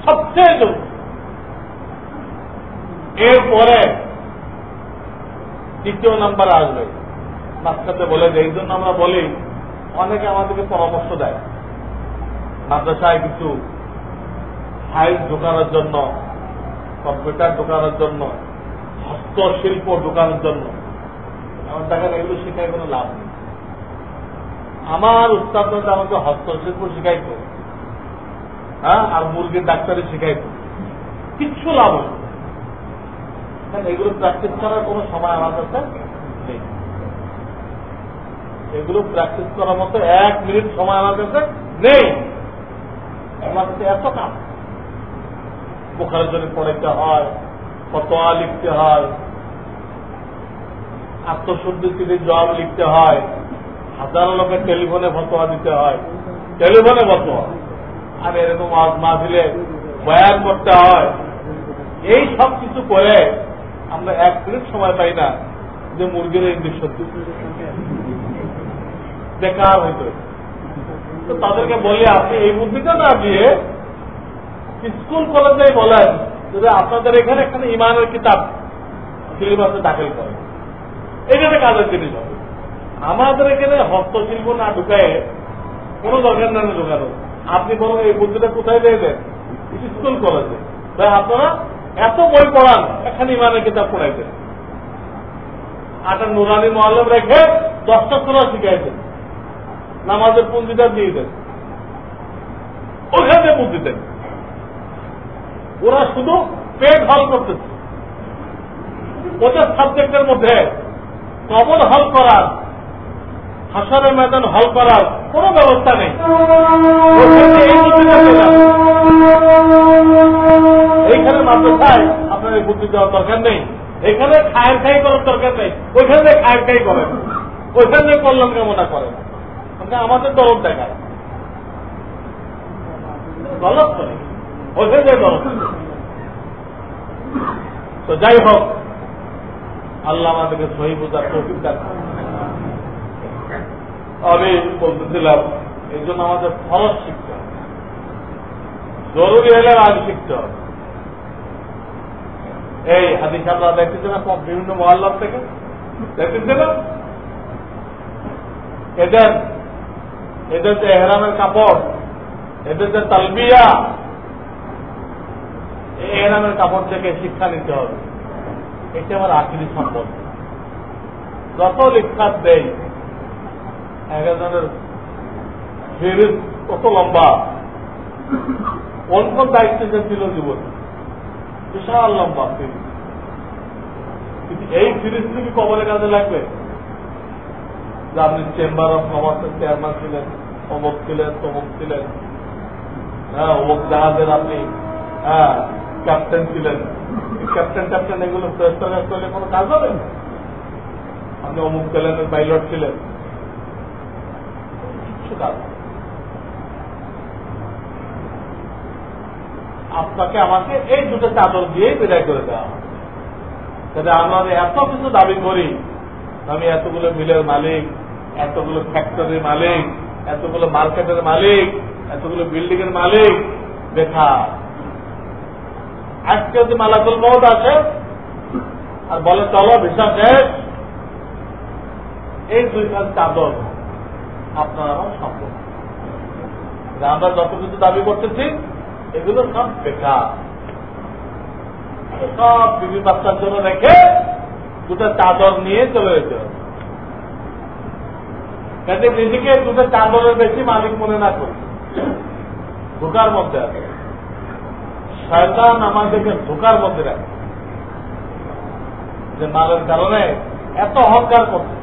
সবচেয়ে জরুরি। এরপরে দ্বিতীয় নাম্বার আসবে। মাঝখানে বলে যে এই জন্য আমরা বলি, অনেকে আমাদেরকে পরামর্শ দেয়। মাদ্রাসায় কিছু ফাইল ঢোকানোর জন্য, কম্পিউটার ঢোকানোর জন্য, হস্তশিল্প ঢোকানোর জন্য। আমার দেখেন, এগুলো শেখায় কোনো লাভ নেই। আমার উস্তাদ আমাকে হস্তশিল্প শিখাইতো হ্যাঁ? আর মুরগির ডাক্তারি শিখাইতো কিচ্ছু লাভ হতো এগুলো প্র্যাকটিস করার কোন সময় আমার কাছে নেই। এগুলো প্র্যাকটিস করার মতো এক মিনিট সময় আমার কাছে নেই। আমার কাছে এত কাজ। বোখারের জন্য পড়াইতে হয়, ফতোয়া লিখতে হয় আত্মশুদ্ধির জবাব লিখতে হয়, হাজারো লোকের টেলিফোনে ফতোয়া দিতে হয়, টেলিফোনে ফতোয়া। আর এরকম মা দিলে বয়ান করতে হয়। এই সব কিছু করে আমরা এক মিনিট সময় পাই না যে মুরগির ইঞ্জেকশন বেকার হইত তো তাদেরকে বলি, আপনি এই বুদ্ধিটা না দিয়ে স্কুল, কলেজে বলেন যদি আপনাদের এখানে এখানে ইমানের কিতাব সিলেবাসে দাখিল করেন। এখানে কাজের জিনিস হবে। আমাদের এখানে হস্তশিল্প না ঢুকায় কোনো দরকার না ঢুকানো। আপনি বরং এই বুদ্ধিটা কোথায় দিয়ে দেন? স্কুল, কলেজে। তাই আপনারা এত বই পড়ান এখানে ইমানের কিতাব পড়াইতেন আটা নুরানি মহল্লম রেখে দশটা তোলা শিখাইতেন নামাজের পুঞ্জিটা দিয়ে দেন। ওখানে বুদ্ধি দেন। ওরা শুধু পেট হল করতেছে। ওদের সাবজেক্টের মধ্যে কবর হল করার, হাসারের ময়দান হল করার কোন ব্যবস্থা নেই। এইখানে মাদ্রাসায় আপনার এই বুদ্ধি দেওয়ার দরকার নেই। এখানে খায়ের খাই করার দরকার নেই। ওইখানে খায়ের খাই করেন, ওইখানে কল্যাণ কামনা করেন আমাদের দরদ দরদ তো যাই হোক, আল্লাহ আমাদেরকে সহি বোঝার তৌফিক দেন আমি বলতেছিলাম, এই জন্য আমাদের ফরজ শিখতে হবে। জরুরি হলে আজ শিখতে হবে। এই হাদিস আপনারা দেখতেছে না? বিভিন্ন মহল্লার থেকে। দেখতেছে না? এদের এদের যে এহরামের কাপড়, এদের যে তালবিয়া, এই এহরামের কাপড় থেকে শিক্ষা নিতে হবে। এটা আমার আখিরি সম্পদ। যত লিখাত দেয় একজনের ফেরিস কত লম্বা। কোন কোন দায়িত্ব ছিল জীবন। বিশাল লম্বা ফিরিস কিন্তু এই ফিরিস কি কবরের কাজে লাগবে? যে আপনি চেম্বার অফ কমার্সের চেয়ারম্যান ছিলেন, অমুক ছিলেন, তমুক ছিলেন। হ্যাঁ অমুক জাহাজের আপনি হ্যাঁ ক্যাপ্টেন ছিলেন। ক্যাপ্টেন ক্যাপ্টেন, এগুলো করলে কোনো কাজ হবে? আপনি অমুক প্লেনের পাইলট ছিলেন। কিছু কাজ। আপনাকে আমাকে এই দুটো চাদর দিয়েই বিদায় করে দেওয়া হবে। তাহলে আমরা এত কিছু দাবি করি, আমি এতগুলো মিলের মালিক, এতগুলো ফ্যাক্টরির মালিক, এতগুলো মার্কেটের মালিক, এতগুলো বিল্ডিং এর মালিক, বেকার। আজকে যদি মালাকুল মহদ আছে আর বলে, চলো ভিসা শেষ। এই দুই খান চাদর আপনার আমার আমরা যত কিছু দাবি করতেছি এগুলো সব বেকার। সব বিবি বাচ্চার জন্য রেখে দুটো চাদর নিয়ে চলে যেতে হবে। যাতে নিজেকে দুটো চাদরের বেশি মালিক মনে না করি। ঢোকার মধ্যে আছে। শয়তান আমাদেরকে ঢোকার মধ্যে রাখে। যে মালের কারণে এত অহংকার করছে।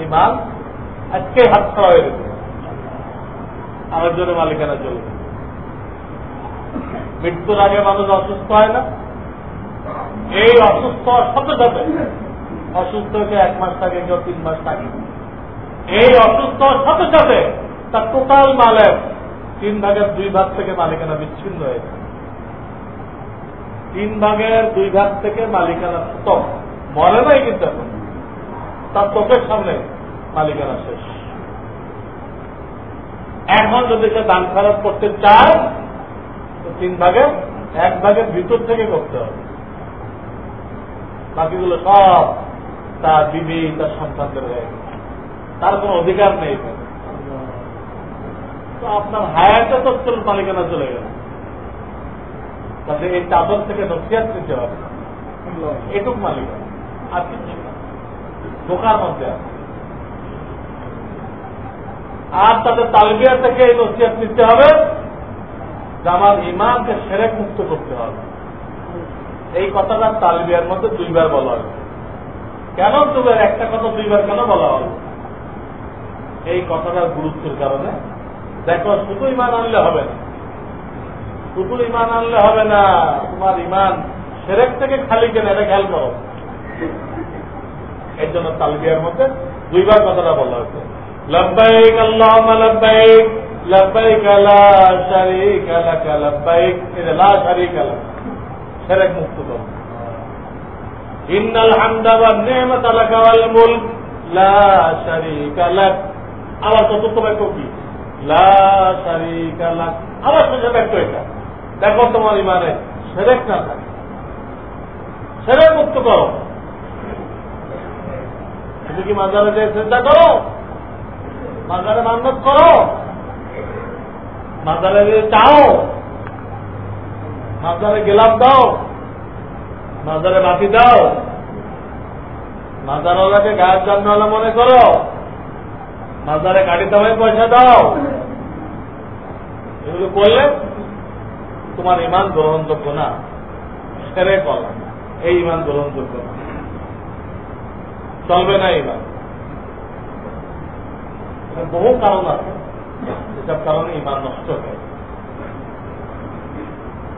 এই মাল আজকে হাত ছাড়া হয়ে গেছে আমার জন্য মালিকানা চলবে মৃত্যুর আগে মানুষ অসুস্থ হয় না। এই অসুস্থ সাথে সাথে অসুস্থ হয়ে এক মাস থাকে, কেউ তিন মাস থাকে। এই অসুস্থ সাথে সাথে তার টোটাল মালের তিন ভাগের দুই ভাগ থেকে মালিকানা বিচ্ছিন্ন হয়েছে তিন ভাগের দুই ভাগ থেকে মালিকানা স্তম মরে নাই কিন্তু এখন। তার চোখের সামনে মালিকানা শেষ। এখন যদি সে দান খারাপ করতে চায় তিন ভাগে, এক ভাগের ভিতর থেকে করতে হবে। বাকিগুলো সব তার বিবি, তার সন্তানদের হয়ে তার কোন অধিকার নেই তো আপনার তো চল মালিকানা চলে গেল। তাতে এই চাদর থেকে নসিয়াত নিতে হবে। এটুক মালিকানা, আর কিছু ঢোকার মধ্যে আছে। আর তাদের তালবিয়া থেকে এই নসিয়াত নিতে হবে। যে আমার ইমানকে সেরেক মুক্ত করতে হবে। এই কথাটা তালবিয়ার মধ্যে দুইবার বলা হবে কেন দুবার একটা কথা দুইবার কেন বলা হবে এই কথাটার গুরুত্বের কারণে। দেখো, শুধু ইমান আনলে হবে না। শুধু ইমান আনলে হবে না, তোমার ইমান সেরেক থেকে খালি কেন? এটা খেয়াল করো। এর জন্য তালবিয়ার মধ্যে দুইবার কথাটা বলা হয়েছে। লব্বাইক আল্লাহ লব্বাইক। শারীক লাক সেরেক মুক্ত করো ইন্নাল হামদা ওয়ান নি'মাতা লাকা ওয়াল মুলক লা শারীকা লাক আবার চতুর্থ দেখো তোমার ইমানে সেরেক না থাকে। সেরেক মুক্ত করো। তুমি কি মাজারে যে চিন্তা করো? মাজারে মান্নত করো? মাজারে চাও? মাজারে গেলাম দাও। মাজারে বাতি দাও। মাজারওয়ালাকে গায়ের জানওয়ালা মনে করো। মাজারে গাড়ি দামে পয়সা দাও। এগুলো করলে তোমার ইমান গ্রহণযোগ্য না। সেরে কলা। এই ইমান গ্রহণযোগ্য না। চলবে না ইমান। বহু কারণ আছে। যেসব কারণে ইমান নষ্ট হয়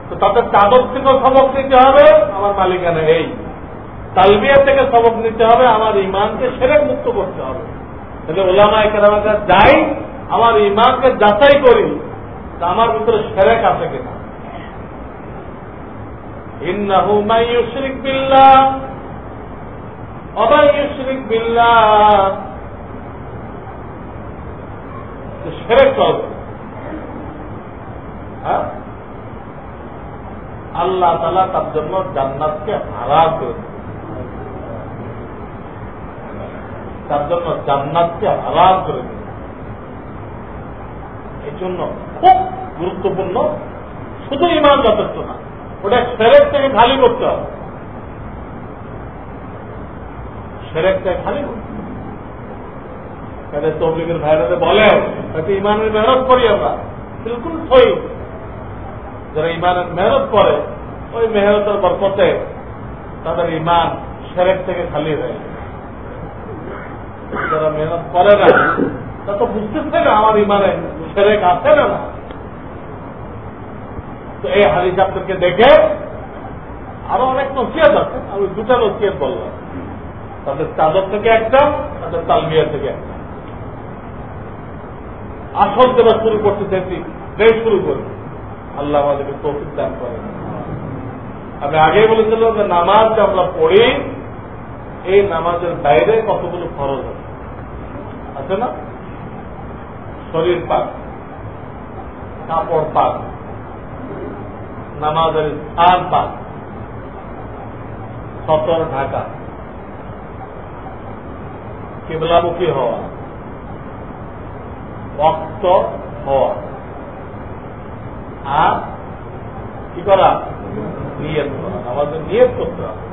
তো তাদের চাদর থেকে সবক নিতে হবে, আমার মালিকানা এই। তালবিয়া থেকে সবক নিতে হবে, আমার ইমানকে সেরে মুক্ত করতে হবে। তাহলে ওলামা একেরামার কাছে যাই, আমার ইমানকে যাচাই করি আমার ভিতরে সেরেক আছে কিনা। ইন্নাহু ইউশরিক বিল্লাহ অবাই ইউশরিক বিল্লাহ। সেরেক চলবে হ্যাঁ? আল্লাহ তালা তার জন্য জান্নাতকে হারাম করে তার জন্য জান্নাতকে হারাম করে এই জন্য খুব গুরুত্বপূর্ণ, শুধু ইমান যথেষ্ট না, ওটা সেরেক থেকে খালি করতে হবে। সেরেক থেকে খালি করতে তাদের তবলিগের ভাইরা বলে হয়তো ইমানের মেহনত করি আমরা। বিলকুল সই যারা ইমানের মেহনত করে, ওই মেহনতের বরকতে তাদের ইমান সেরেক থেকে খালি হয়ে যারা মেহনত করে না, তা তো বুঝতেছে না আমার ইমানে সেরেক আছে না না। তো এই হাদিস আপনাকে দেখে আরও অনেক নসিয়াত আছে। আমি দুটা নসিয়াত বললাম। তাদের চাদর থেকে একটা, তাদের তালমিয়া থেকে একটা। আসল দেওয়া শুরু করতে চাইছি দেশ শুরু করি। আল্লাহ আমাদেরকে তৌফিক দান করেন। আমি আগেই বলেছিলাম যে নামাজ যে আমরা পড়ি, এই নামাজের বাইরে কতগুলো খরচ আছে? আছে না? শরীর পাক, কাপড় পাক, নামাজের স্থান পাক, সতর ঢাকা, কেবলামুখী হওয়া রক্ত হওয়া। আর কি করা? নিয়ত করা। আমাদের নিয়ত করতে হবে।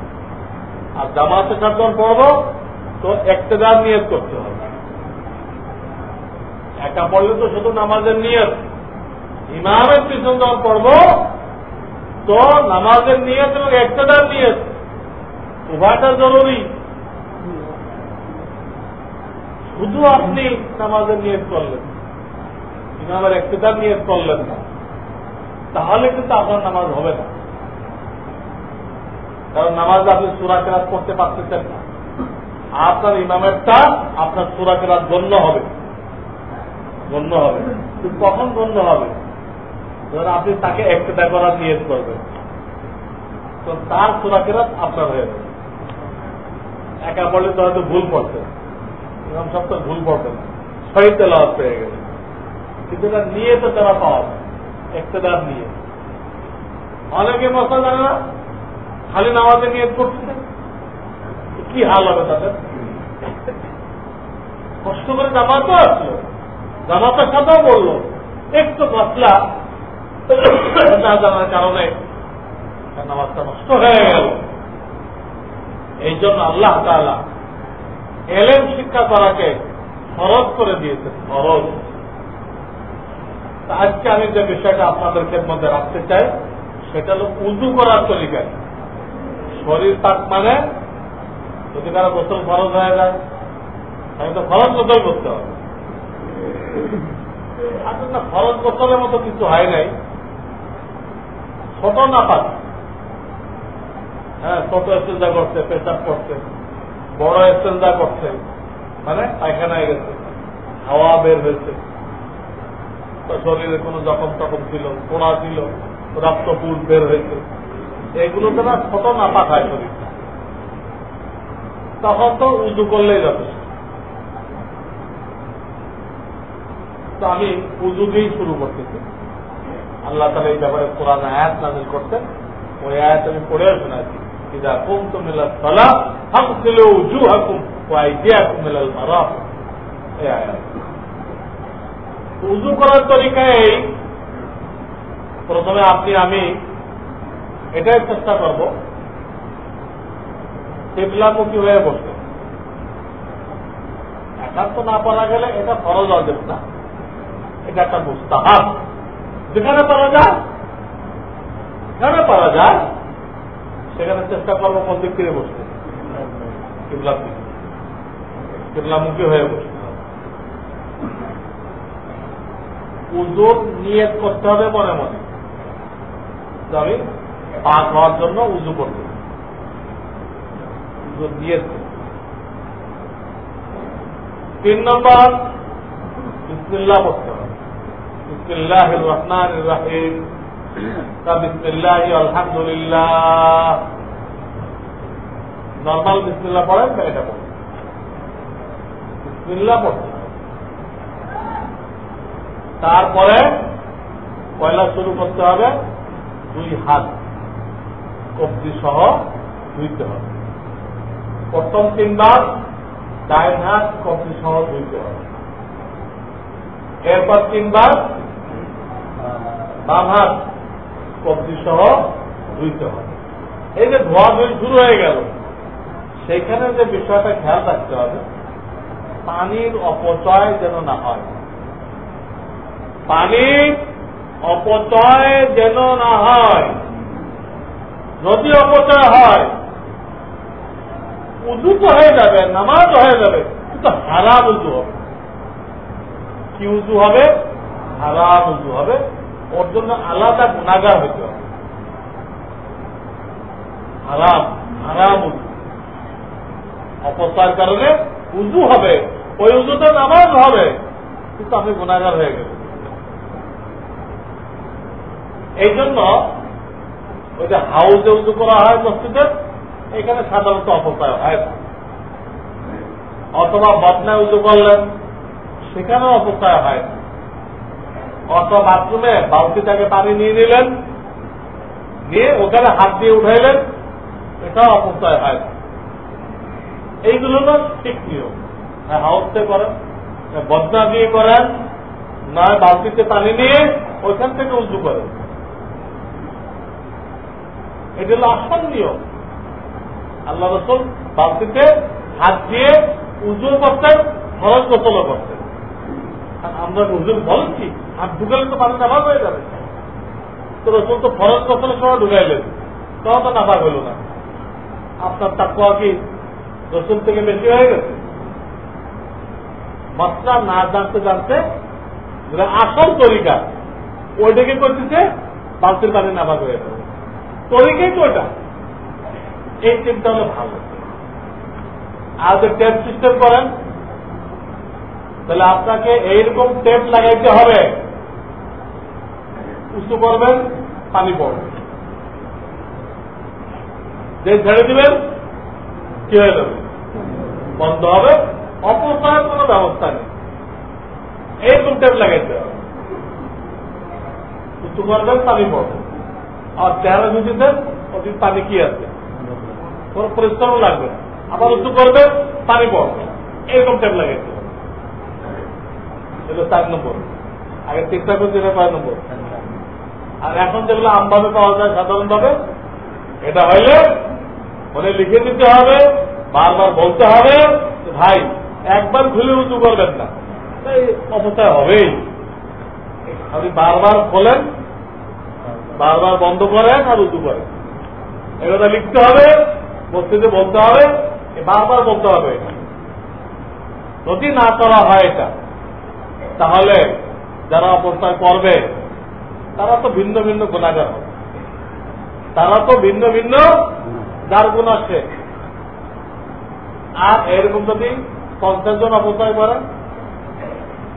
আর জামাতে যখন পড়ব, তো একটেদার নিয়ত করতে হবে। একা পড়লে তো শুধু নামাজের নিয়ত। ইমামের পিছন যখন পড়ব, তো নামাজের নিয়ত এবং একটেদার নিয়ত উভয়টা জরুরি। শুধু আপনি নামাজের নিয়ত করলেন। ইমামের একটেদার নিয়ত করলেন না। তাহলে কিন্তু আপনার নামাজ হবে না। কারণ নামাজ আপনি সুরা কেরাত করতে পারতেছেন না। আপনার ইমামেরটা আপনার সুরা কেরাত গণ্য হবে। গণ্য হবে। কখন গণ্য হবে? ধর আপনি তাকে একটা করার নিয়ত করবেন। তো তার সুরা কেরাত আপনার হয়ে যাবে। একা পড়লে তো হয়তো ভুল পড়ছে ইমাম সব তো ভুল পড়বে না ছয় তেলাওয়াত পেয়ে গেছে কিন্তু এটা নিয়ে তো তারা পাওয়া যায়। একতেদার নিয়ে। অনেকে মশা জানে না খালি নামাজে নিয়ে করতেছে। কি হাল হবে তাদের? কষ্ট করে জামাতো আসলো। জামাতের সাথেও বলল, একটু মশলা। না জানার কারণে নামাজটা নষ্ট হয়ে গেল। এই জন্য আল্লাহ তালা এলেম শিক্ষা করাকে ফরজ করে দিয়েছে ফরজ। আজকে আমি যে বিষয়টা আপনাদের মধ্যে রাখতে চাই, সেটা হলো উজু করার তরিকায় শরীর পাক মানে যদি কারও গোসল ফরজ হয়ে যায় আমি তো ফরজ গোসল করতে হবে। আসলে না, ফরজ গোসলের মতো কিছু হয় নাই। ছোট না পাক। হ্যাঁ ছোট এক্সেঞ্জা করছে, পেশাব করছে, বড় এক্সেঞ্জা করছে মানে পায়খানায় গেছে, হাওয়া বের হয়েছে। শরীরে কোনো জখম টখম ছিল, পোড়া ছিল রক্তপুর বের হয়েছে। এগুলো তো না ছোট নাপা খায় শরীরটা তখন তো উজু করলেই যথেষ্ট। আমি উজু দিয়েই শুরু করতেছি। আল্লাহ তালা এই ব্যাপারে কোরআন আয়াত নাজিল করতেন ওই আয়াত আমি পড়েও শোনাচ্ছি। ইলা সালাহ ফাগসিলু উজুহাকুম ওয়া আইদিয়াকুম ইলাল মারাফিক। এই আয়াত। উজু করার তরিকায় প্রথমে আপনি, আমি এটাই চেষ্টা করব। কেবলামুখী হয়ে বসে একান্ত না পারা গেলে এটা ফরজ অজেব না। এটা একটা মুস্তাহাব। যেখানে পারা যায়, যেখানে পারা যায়, সেখানে চেষ্টা করব কোন দিক থেকে বসতে। কেবলা কেবলামুখী হয়ে বসতে। উজুর নিয়ত করতে হবে মনে মনে আমি পাক হওয়ার জন্য উজু করতে নিয়ত তিন নম্বর, বিসমিল্লাহ পড়তে হবে। বিসমিল্লাহ রহমান রাহিম। তা বিসমিল্লাহ, আলহামদুলিল্লাহ। নর্মাল বিসমিল্লাহ পড়েন বা এটা পড়েন। বিসমিল্লাহ পড়তে তারপরে পয়লা শুরু করতে হবে দুই হাত। কবজি সহ ধুইতে হবে। প্রথম তিনবার ডাইন হাত, কবজি সহ ধুইতে হবে। এরপর তিনবার বাম হাত, কবজি সহ ধুইতে হবে। এই যে ধোয়া ধুই শুরু হয়ে গেল সেখানে যে বিষয়টা খেয়াল রাখতে হবে, পানির অপচয় যেন না হয়। পানির অপচয় যেন না হয়। যদি অপচয় হয় উজু তো হয়ে যাবে, নামাজ হয়ে যাবে, কিন্তু হারাম উজু হবে। কি উজু হবে? হারাম উজু হবে। ওর জন্য আলাদা গুণাগার হইতে হবে। হারাম হারাম উজু অপচয়ের কারণে উজু হবে। ওই উজুতে নামাজ হবে, কিন্তু আপনি গুণাগার হয়ে গেলেন। এই জন্য ওই যে হাউসে উজু করা হয় মসজিদের, এখানে সাধারণত অপচয় হয় না। অথবা বদনায় উজু করলেন, সেখানেও অপচয় হয় না। অথবা বাথরুমে বালতিটাকে পানি নিয়ে নিলেন, নিয়ে ওখানে হাত দিয়ে উঠাইলেন, এটাও অপচয় হয় না। এইগুলো না ঠিক নিয়ম। হাউসে করেন বদনা দিয়ে করেন নয় বালতিতে পানি নিয়ে ওইখান থেকে উজু করেন। এটা হলো আসল নিয়ম। আল্লাহ রসুল বালতিতে হাত দিয়ে উজু করতেন, ফরজ গোসলও করতেন। আমরা উজুর বলছি হাত ঢুকালে তো পানি নামাজ হয়ে যাবে। তো রসুল তো ফরজ গোসলের সময় ঢুকাইলেন, তখন তো নাফাক হলো না। আপনার তাকুয়া কি রসুল থেকে বেশি হয়ে গেছে? মশলা না জানতে জানতে আসল তরিকা, ওইটাকে করতেছে বালতির পানি নামাজ হয়ে যাবে। তরিকাই তো ওটা। এই চিন্তা হলো ভালো। আর যে টেপ সিস্টেম করেন, তাহলে আপনাকে এইরকম টেপ লাগাইতে হবে। উঁচু করবেন, পানি পড়বে। যে ছেড়ে দিবেন, কি হয়ে যাবে? বন্ধ হবে। অপচয়ের কোনো ব্যবস্থা নেই। এইরকম টেপ লাগাইতে হবে। উঁচু করবেন, পানি পড়বে। আর চেহারা যদি দেন ওদিন পানি কি আছে? কোনো পরিশ্রম লাগবে আবার উঁচু করবে, পানি পড়বে। এইরকম টেপ লাগে চার নম্বর। আগে তিনটা করতে কয় নম্বর। আর এখন যেগুলো আমভাবে পাওয়া যায় সাধারণভাবে, এটা হইলে মনে লিখে দিতে হবে, বারবার বলতে হবে ভাই, একবার খুলে উঁচু করবেন না। এই হবেই। আপনি বারবার খোলেন বারবার বন্ধ করেন আর উঁচু করেন। এগুলো লিখতে হবে, মসজিদে বলতে হবে বারবার বলতে হবে। যদি না করা হয় এটা, তাহলে যারা অবস্থায় করবে, তারা তো ভিন্ন ভিন্ন গুণাগার হবে। তারা তো ভিন্ন ভিন্ন যার গুণ আছে আর এরকম যদি পঞ্চাশ জন অবস্থায় করেন,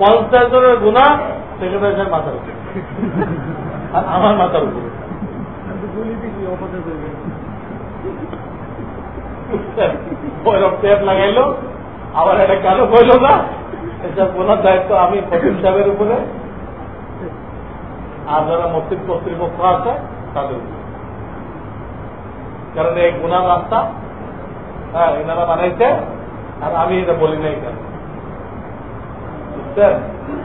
পঞ্চাশ জনের গুণা মাথার উপরে আর আমার মাথার উপরে। লাগাইলো, আবার এটা কেন কইল না। গোনার দায়িত্ব আমি সাহেবের উপরে। আর যারা কর্তৃপক্ষ আছে, তাদের উপরে। কারণ এই গুনার রাস্তা হ্যাঁ এনারা বানাইছে, আর আমি এটা বলি নাই কেন? বুঝছেন?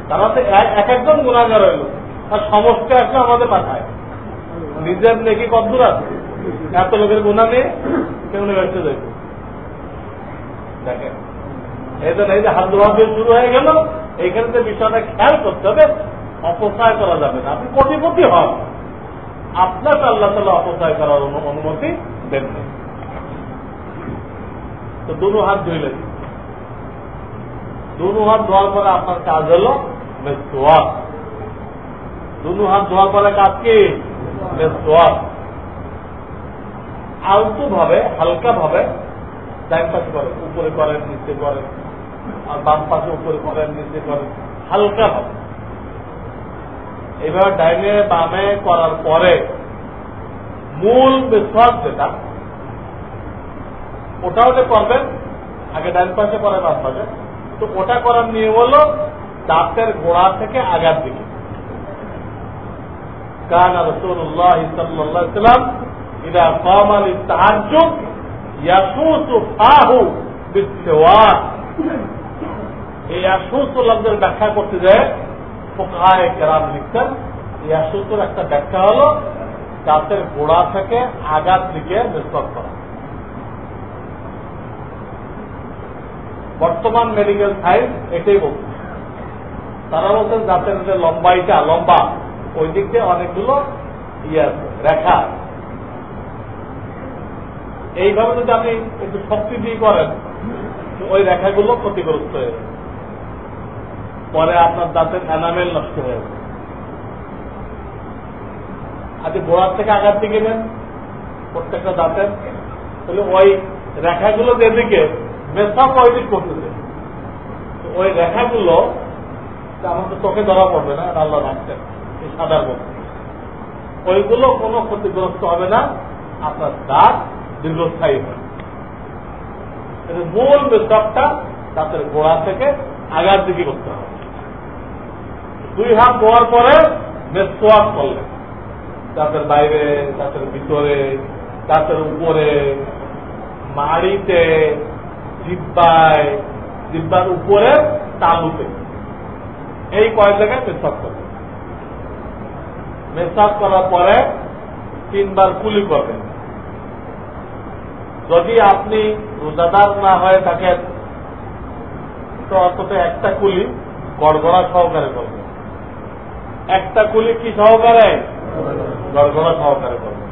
তারা তো এক একজন গুণাগার হইল। আর সমস্ত একটা আমাদের পাঠায়। নিজের নেকি কদ্দূর আছে। এত লোকের গুণা নিয়ে কেউ ব্যস্ত যাইব দেখেন, এই যে হাত ধোয়া শুরু হয়ে গেল, এইখানে যে বিষয়টা খেয়াল করতে হবে, অপচয় করা যাবে না। আপনি কোটিপতি হন। আপনাকে আল্লাহ তালা অপচয় করার অনুমতি দেন না তো দুনো হাত ধুইলেন। দুনো হাত ধোয়ার পরে আপনার কাজ হলো মেসোয়াক দুনো হাত ধোয়ার পরে কাজ কি? আলতু ভাবে হালকা ভাবে ডাইন পাশে করেন উপরে করেন, নিচে করেন, আর বাম পাশে উপরে করেন, নিচে করেন হালকা ভাবে এবার ডাইনে বামে করার পরে মূল বিশ্বাস যেটা, ওটাও যে করবেন, আগে ডান পাশে করে বাম পাশে, তো ওটা করার নিয়ে হল দাঁতের গোড়া থেকে আগার দিকে। কান রসুল্লাহ সাল্লাম ইদা কামাল তাহাজ্জুদ ইয়াসুসু ফাহু বিসওয়াক। এই ইয়াসুসু লফজের ব্যাখ্যা করতে যায় ফোকায় কেরাম লিখতেন ইয়াসুসুর একটা ব্যাখ্যা হলো দাঁতের গোড়া থেকে আগার দিকে নিষ্পত করা। বর্তমান মেডিকেল সায়েন্স এটাই বলছে। তারা বলছেন দাঁতের যে লম্বাইটা, লম্বা ওই দিক দিয়ে অনেকগুলো ইয়ে আছে, রেখা এইভাবে যদি আপনি একটু শক্তি দিয়ে করেন, ওই রেখাগুলো ক্ষতিগ্রস্ত হয়ে পরে আপনার দাঁতের এনামেল নষ্ট হয়ে যাবে। আজ গোড়ার থেকে আঘাত দিকে নেন, প্রত্যেকটা দাঁতের। তাহলে ওই রেখাগুলো যেদিকে মেসাপ ওই দিক করতেছে ওই রেখাগুলো আমাদের চোখে ধরা পড়বে না আল্লাহ রাখছেন। এই সাদার মধ্যে ওইগুলো কোনো ক্ষতিগ্রস্ত হবে না, আপনার দাঁত দীর্ঘস্থায়ী হবে। মূল মেসাপটা দাঁতের গোড়া থেকে আগার দিকে করতে হবে। দুই হাত ধোয়ার পরে মেসোয়াক করলেন দাঁতের বাইরে, দাঁতের ভিতরে, দাঁতের উপরে, মাড়িতে, জিব্বায়, জিব্বার উপরে, তালুতে। এই কয়েক জায়গায় মেসাপ করবে মেসাপ করার পরে তিনবার কুলি করবেন। যদি আপনি রোজাদার না হয়ে থাকেন, তো অন্তত একটা কুলি গড়গড়া সহকারে করবেন। একটা কুলি কি সহকারে? গড়গড়া সহকারে করবেন।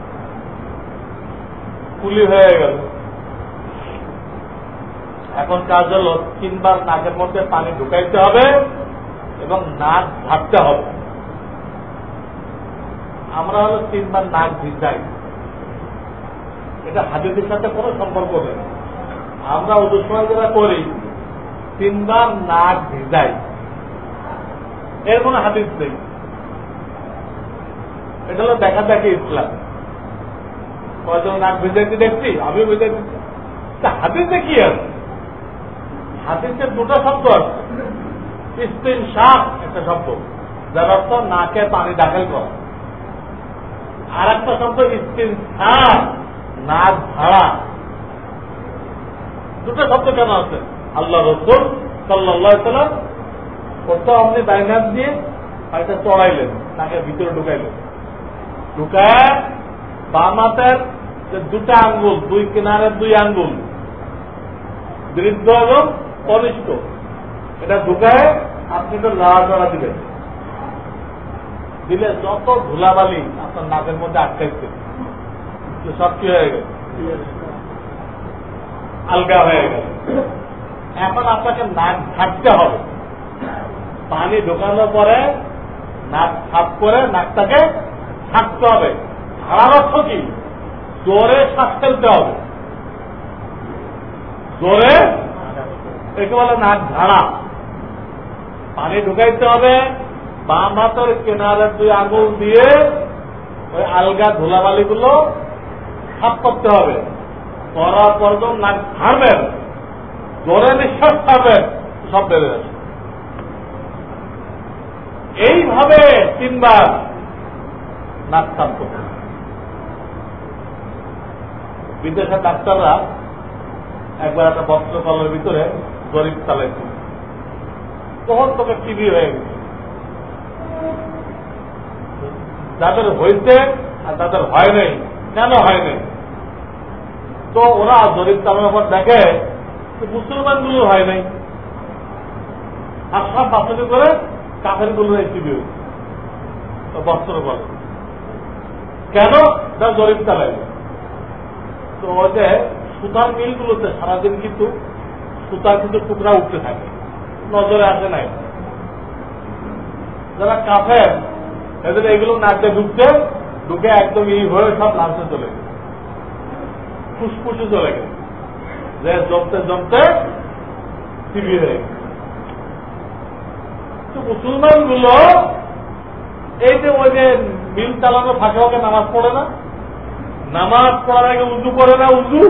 কুলি হয়ে গেল। এখন কাজ হল তিনবার নাকের মধ্যে পানি ঢুকাইতে হবে এবং নাক ঝাড়তে হবে। আমরা হলো তিনবার নাক ভিজাই। এটা হাদিসের সাথে কোনো সম্পর্ক নেই। আমরা ওদের সময় যেটা করি, তিনবার নাক ভিজাই। এর কোনো হাদিস নেই। এটা হলো দেখা দেখে ইসলাম। কয়জন নাক ভিজাইতে দেখছি, আমিও ভিজাইতে হাদিসে কি আছে? হাদিসের দুটো শব্দ আছে। স্পিন শাক একটা শব্দ, যার অর্থ নাকে পানি দাখিল করা। আর একটা শব্দ শাক নাক ভাড়া দুটো শব্দ কেন আছে? আল্লাহ রসুল সাল্লাহ কোথাও আপনি ডাইনার দিয়ে পানিটা চড়াইলেন তাকে ভিতরে ঢুকাইলেন। ঢুকায় বাম হাতের যে দুটা আঙ্গুল, দুই কিনারের দুই আঙ্গুল, বৃদ্ধ এবং কনিষ্ঠ, এটা ঢুকায় আপনি তো লাড়াচড়া দিবেন। দিলে যত ধুলাবালি আপনার নাকের মধ্যে আটকাইছে সব কি হয়ে গেল? আলগা হয়ে গেল। এখন আপনাকে নাক ঝাঁকতে হবে। পানি ঢোকানোর পরে নাক সাফ করে নাকটাকে থাকতে হবে। ঝাড়ার অর্থ কি? জোরে শ্বাস ফেলতে হবে। জোরে একে বলে নাক ঝাড়া। পানি ঢুকাইতে হবে বাম হাতের কেনারের দুই আঙুল দিয়ে ওই আলগা ধুলাবালি গুলো সাফ করতে হবে। করার পর যখন নাক ঝাড়বেন, জোরে নিঃশ্বাস ছাড়বেন, সব বেড়ে যাবে। এইভাবে তিনবার নাক সাফ করতে। বিদেশের ডাক্তাররা একবার একটা বস্ত্র কলের ভিতরে গরিব চালাইছিল তখন তোকে টিভি হয়ে গেছে। যাদের হয়েছে আর যাদের হয় নাই, কেন হয় নাই? তো ওরা জরিপ চালানোর পর দেখে মুসলমানগুলো হয় নাই। আর সব বাচ্চাদের করে কাফেরগুলো টিভি বস্ত্র বলে। কেন? তার জরিপ চালাইবে তো যে সুতার মিলগুলোতে সারাদিন কিন্তু সুতার কিন্তু টুকরা উঠতে থাকে। নজরে আসে নাই। যারা কাফের এদের এগুলো নাচে ঢুকতে, ঢুকে একদম ই হয়ে সব নাচতে চলে গেছে। ফুসফুসে চলে গেছে। যে জমতে জমতে টিভি হয়ে গেছে। মুসলমানগুলো এই যে ওই যে মিল চালানো ফাঁকে ফাঁকে নামাজ পড়ে না, নামাজ পড়ার আগে উজু করে না, উজু?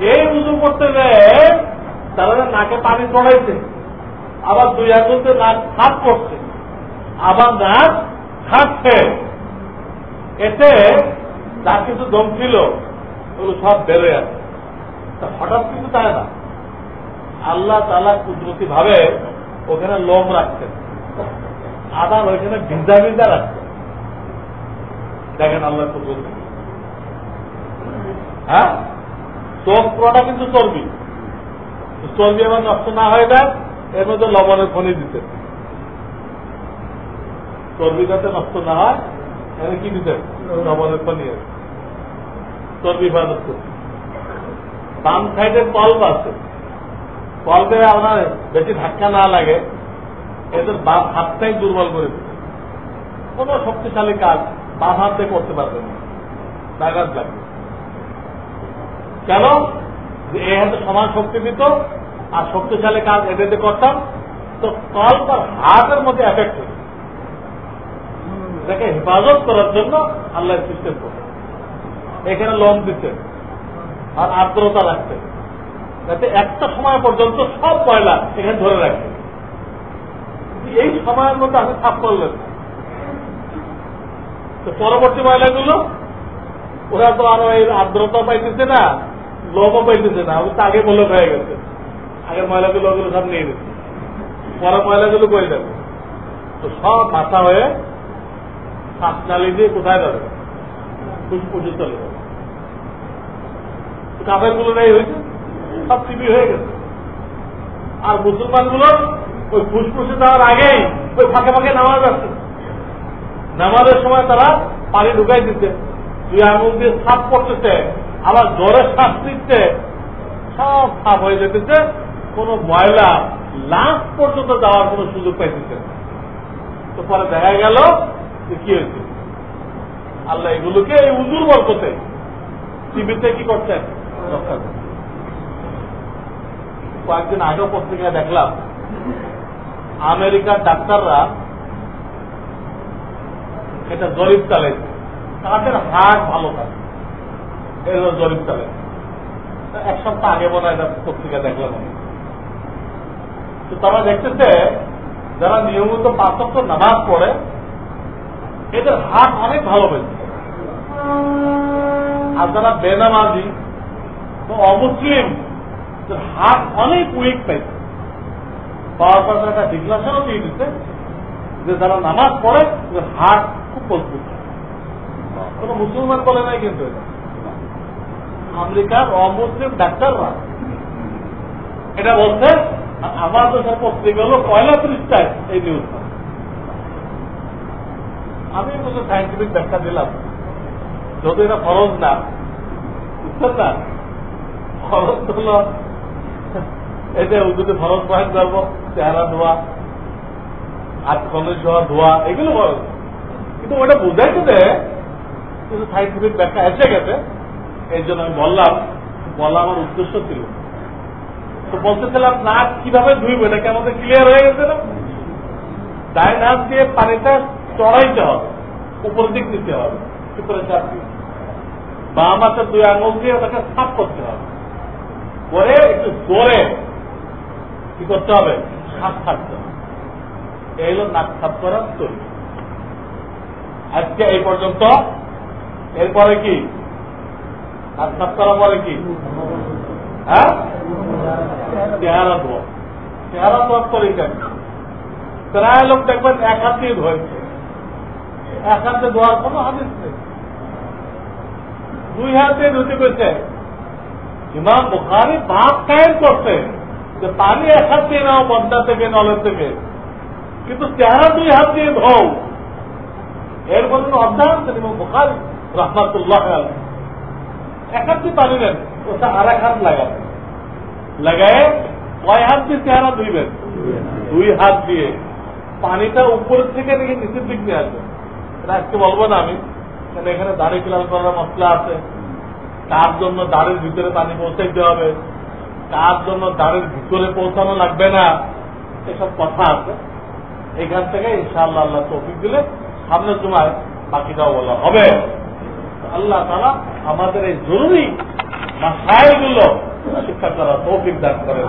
এই উজু করতে গিয়ে তারা নাকে পানি চড়াইছে আবার দুই আঙুলতে নাক হাত করছে। আবার নাক ছাড়ছে এতে যার কিছু দম ছিল ওগুলো সব বেরোয় আছে তা হঠাৎ কিন্তু তাই না? আল্লাহ তালা কুদরতি ভাবে ওখানে লোম রাখছেন। আবার ওইখানে ভিজা ভিজা রাখছেন। দেখেন আল্লাহ কুদরতি। হ্যাঁ? চোখ পুরোটা কিন্তু চর্বি। চর্বি এবার নষ্ট না হয়ে যায় এর মধ্যে লবণের খনি দিতে চর্বি যাতে নষ্ট না হয় এখানে কি দিতে লবণের খনি চর্বি হেফাজত করছে বাম সাইডের কল্প আছে। কল্পে আপনার বেশি ধাক্কা না লাগে এদের বাম হাতটাই দুর্বল করে দিচ্ছে কোন শক্তিশালী কাজ বাম হাত করতে পারবে না। ব্যাঘাত লাগবে। কেন? এ হাতে সমান শক্তি দিত আর শক্তিশালী কাজ এদেরকে করতাম তো কল্প হাতের মধ্যে এফেক্ট হয়েছে এটাকে হেফাজত করার জন্য আল্লাহ সিস্টেম করে এখানে লোন দিচ্ছে আর আর্দ্রতা রাখছে যাতে একটা সময় পর্যন্ত সব ময়লা এখানে ধরে রাখে। এই সময়ের মধ্যে আপনি সাফ করলেন। তো পরবর্তী ময়লাগুলো, ওরা তো আরও এই আর্দ্রতা পাইতেছে না লোভও পাইতেছে না। তো আগে বলে হয়ে গেছে। আগের ময়লাগুলো ওগুলো সব নিয়ে নিচ্ছে। পরে ময়লাগুলো করে যাবে? তো সব মাথা হয়ে শ্বাসনালী দিয়ে কোথায় যাবে ফুসফুসে চলে যাবে কাপেরগুলো নেই হয়েছে? সব টিভি হয়ে গেছে। আর মুসলমানগুলো ওই ফুসফুসে যাওয়ার আগেই ওই ফাঁকে ফাঁকে নামাজ আছে। নামাজের সময় তারা পানি ঢুকাই দিচ্ছে দুই আঙুল দিয়ে সাফ করতেছে, আবার জোরে শ্বাস নিচ্ছে। সব সাফ হয়ে যেতেছে, কোন ময়লা লাস্ট পর্যন্ত যাওয়ার কোন সুযোগ পাইতেছে। তো পরে দেখা গেল কি হয়েছে? আল্লাহ এগুলোকে এই উজুর বরকতে টিভিতে কি করছেন। কয়েকদিন আগেও পত্রিকায় দেখলাম, আমেরিকার ডাক্তাররা এটা জরিপ চালাইছে তাদের হার্ট ভালো থাকে এগুলো জরিপ চালাইছে এক সপ্তাহ আগে হয় এটা পত্রিকা দেখলাম। তো তারা দেখতেছে, যারা নিয়মিত পাঁচক্ত নামাজ পড়ে এদের হাত অনেক ভালো পেয়েছে আর যারা বেনামাজি, তো অমুসলিম হাত অনেক উইক পাইছে। পাওয়ার পর একটা ডিক্লারেশনও দিয়ে দিচ্ছে যে যারা নামাজ পড়ে হাত খুব মজবুত। কোন মুসলমান বলে নাই কিন্তু আমেরিকার অমুসলিম ডাক্তাররা এটা বলছে দেশের পত্রিকা হলো পয়লা পৃষ্ঠায় এই নিউজটা আমি বলতে সাইন্টিফিক ব্যাখ্যা দিলাম। যদি এটা ফরজ না, বুঝছেন না? ফরজ হলো যে যদি ফরজ পয়েন্ট করব চেহারা, ধোয়া, হাত কলেজ ধোয়া ধোয়া এগুলো ফরজ কিন্তু ওটা বুঝাইতে দে, কিন্তু সাইন্টিফিক ব্যাখ্যা এসে গেছে। এই জন্য আমি বললাম বলা আমার উদ্দেশ্য ছিল। তো বলতেছিলাম, নাক কীভাবে ধুইব? এটা কি আমাদের ক্লিয়ার হয়ে গেছে না? ডাইন হাত দিয়ে পানিটা চড়াইতে হবে। উপর দিক নিতে হবে করে চাপ দিয়ে বাম হাতের দুই আঙুল দিয়ে ওটাকে সাফ করতে হবে। পরে একটু জোরে কি করতে হবে? শ্বাস থাকতে হবে। এই হলো নাক সাফ করার তৈরি। আজকে এই পর্যন্ত। এরপরে কি? নাক সাফ করার পরে কি? হ্যাঁ? চেহারা ধোয়া চেহারা ধোয়ার তরিকা প্রায় লোক দেখবেন এক হাত দিয়ে ধোয়েছে এক হাতে ধোয়ার কোনো হাদিস নেই। দুই হাতে ধুতে পেয়েছে ইমাম বুখারি ভাব কায়েম করছে যে পানি এক হাত দিয়ে নাও বন্ধা থেকে, নলের থেকে। কিন্তু চেহারা দুই হাত দিয়ে ধোও। এর অধ্যয়ন আছেন ইমাম বুখারি রহমাতুল্লাহ এক হাত দিয়ে পানি নেন, ওটা আর এক হাত লাগান। লাগায় কয় হাত দিয়ে চেহারা ধুইবেন? দুই হাত দিয়ে। পানিটা উপরের থেকে নাকি নিচের দিক দিয়ে আসবে? এটা আজকে বলব না আমি। কারণ এখানে দাড়ি ফিলাল করার মশলা আছে? কার জন্য দাড়ির ভিতরে পানি পৌঁছাইতে হবে? কার জন্য দাড়ির ভিতরে পৌঁছানো লাগবে না? এসব কথা আছে। এখান থেকে ইনশাআল্লাহ আল্লাহ তৌফিক দিলে সামনের সময় বাকিটাও বলা হবে। আল্লাহ তারা আমাদের এই জরুরি মাসাইলগুলো শিক্ষা করার তৌফিক দান করে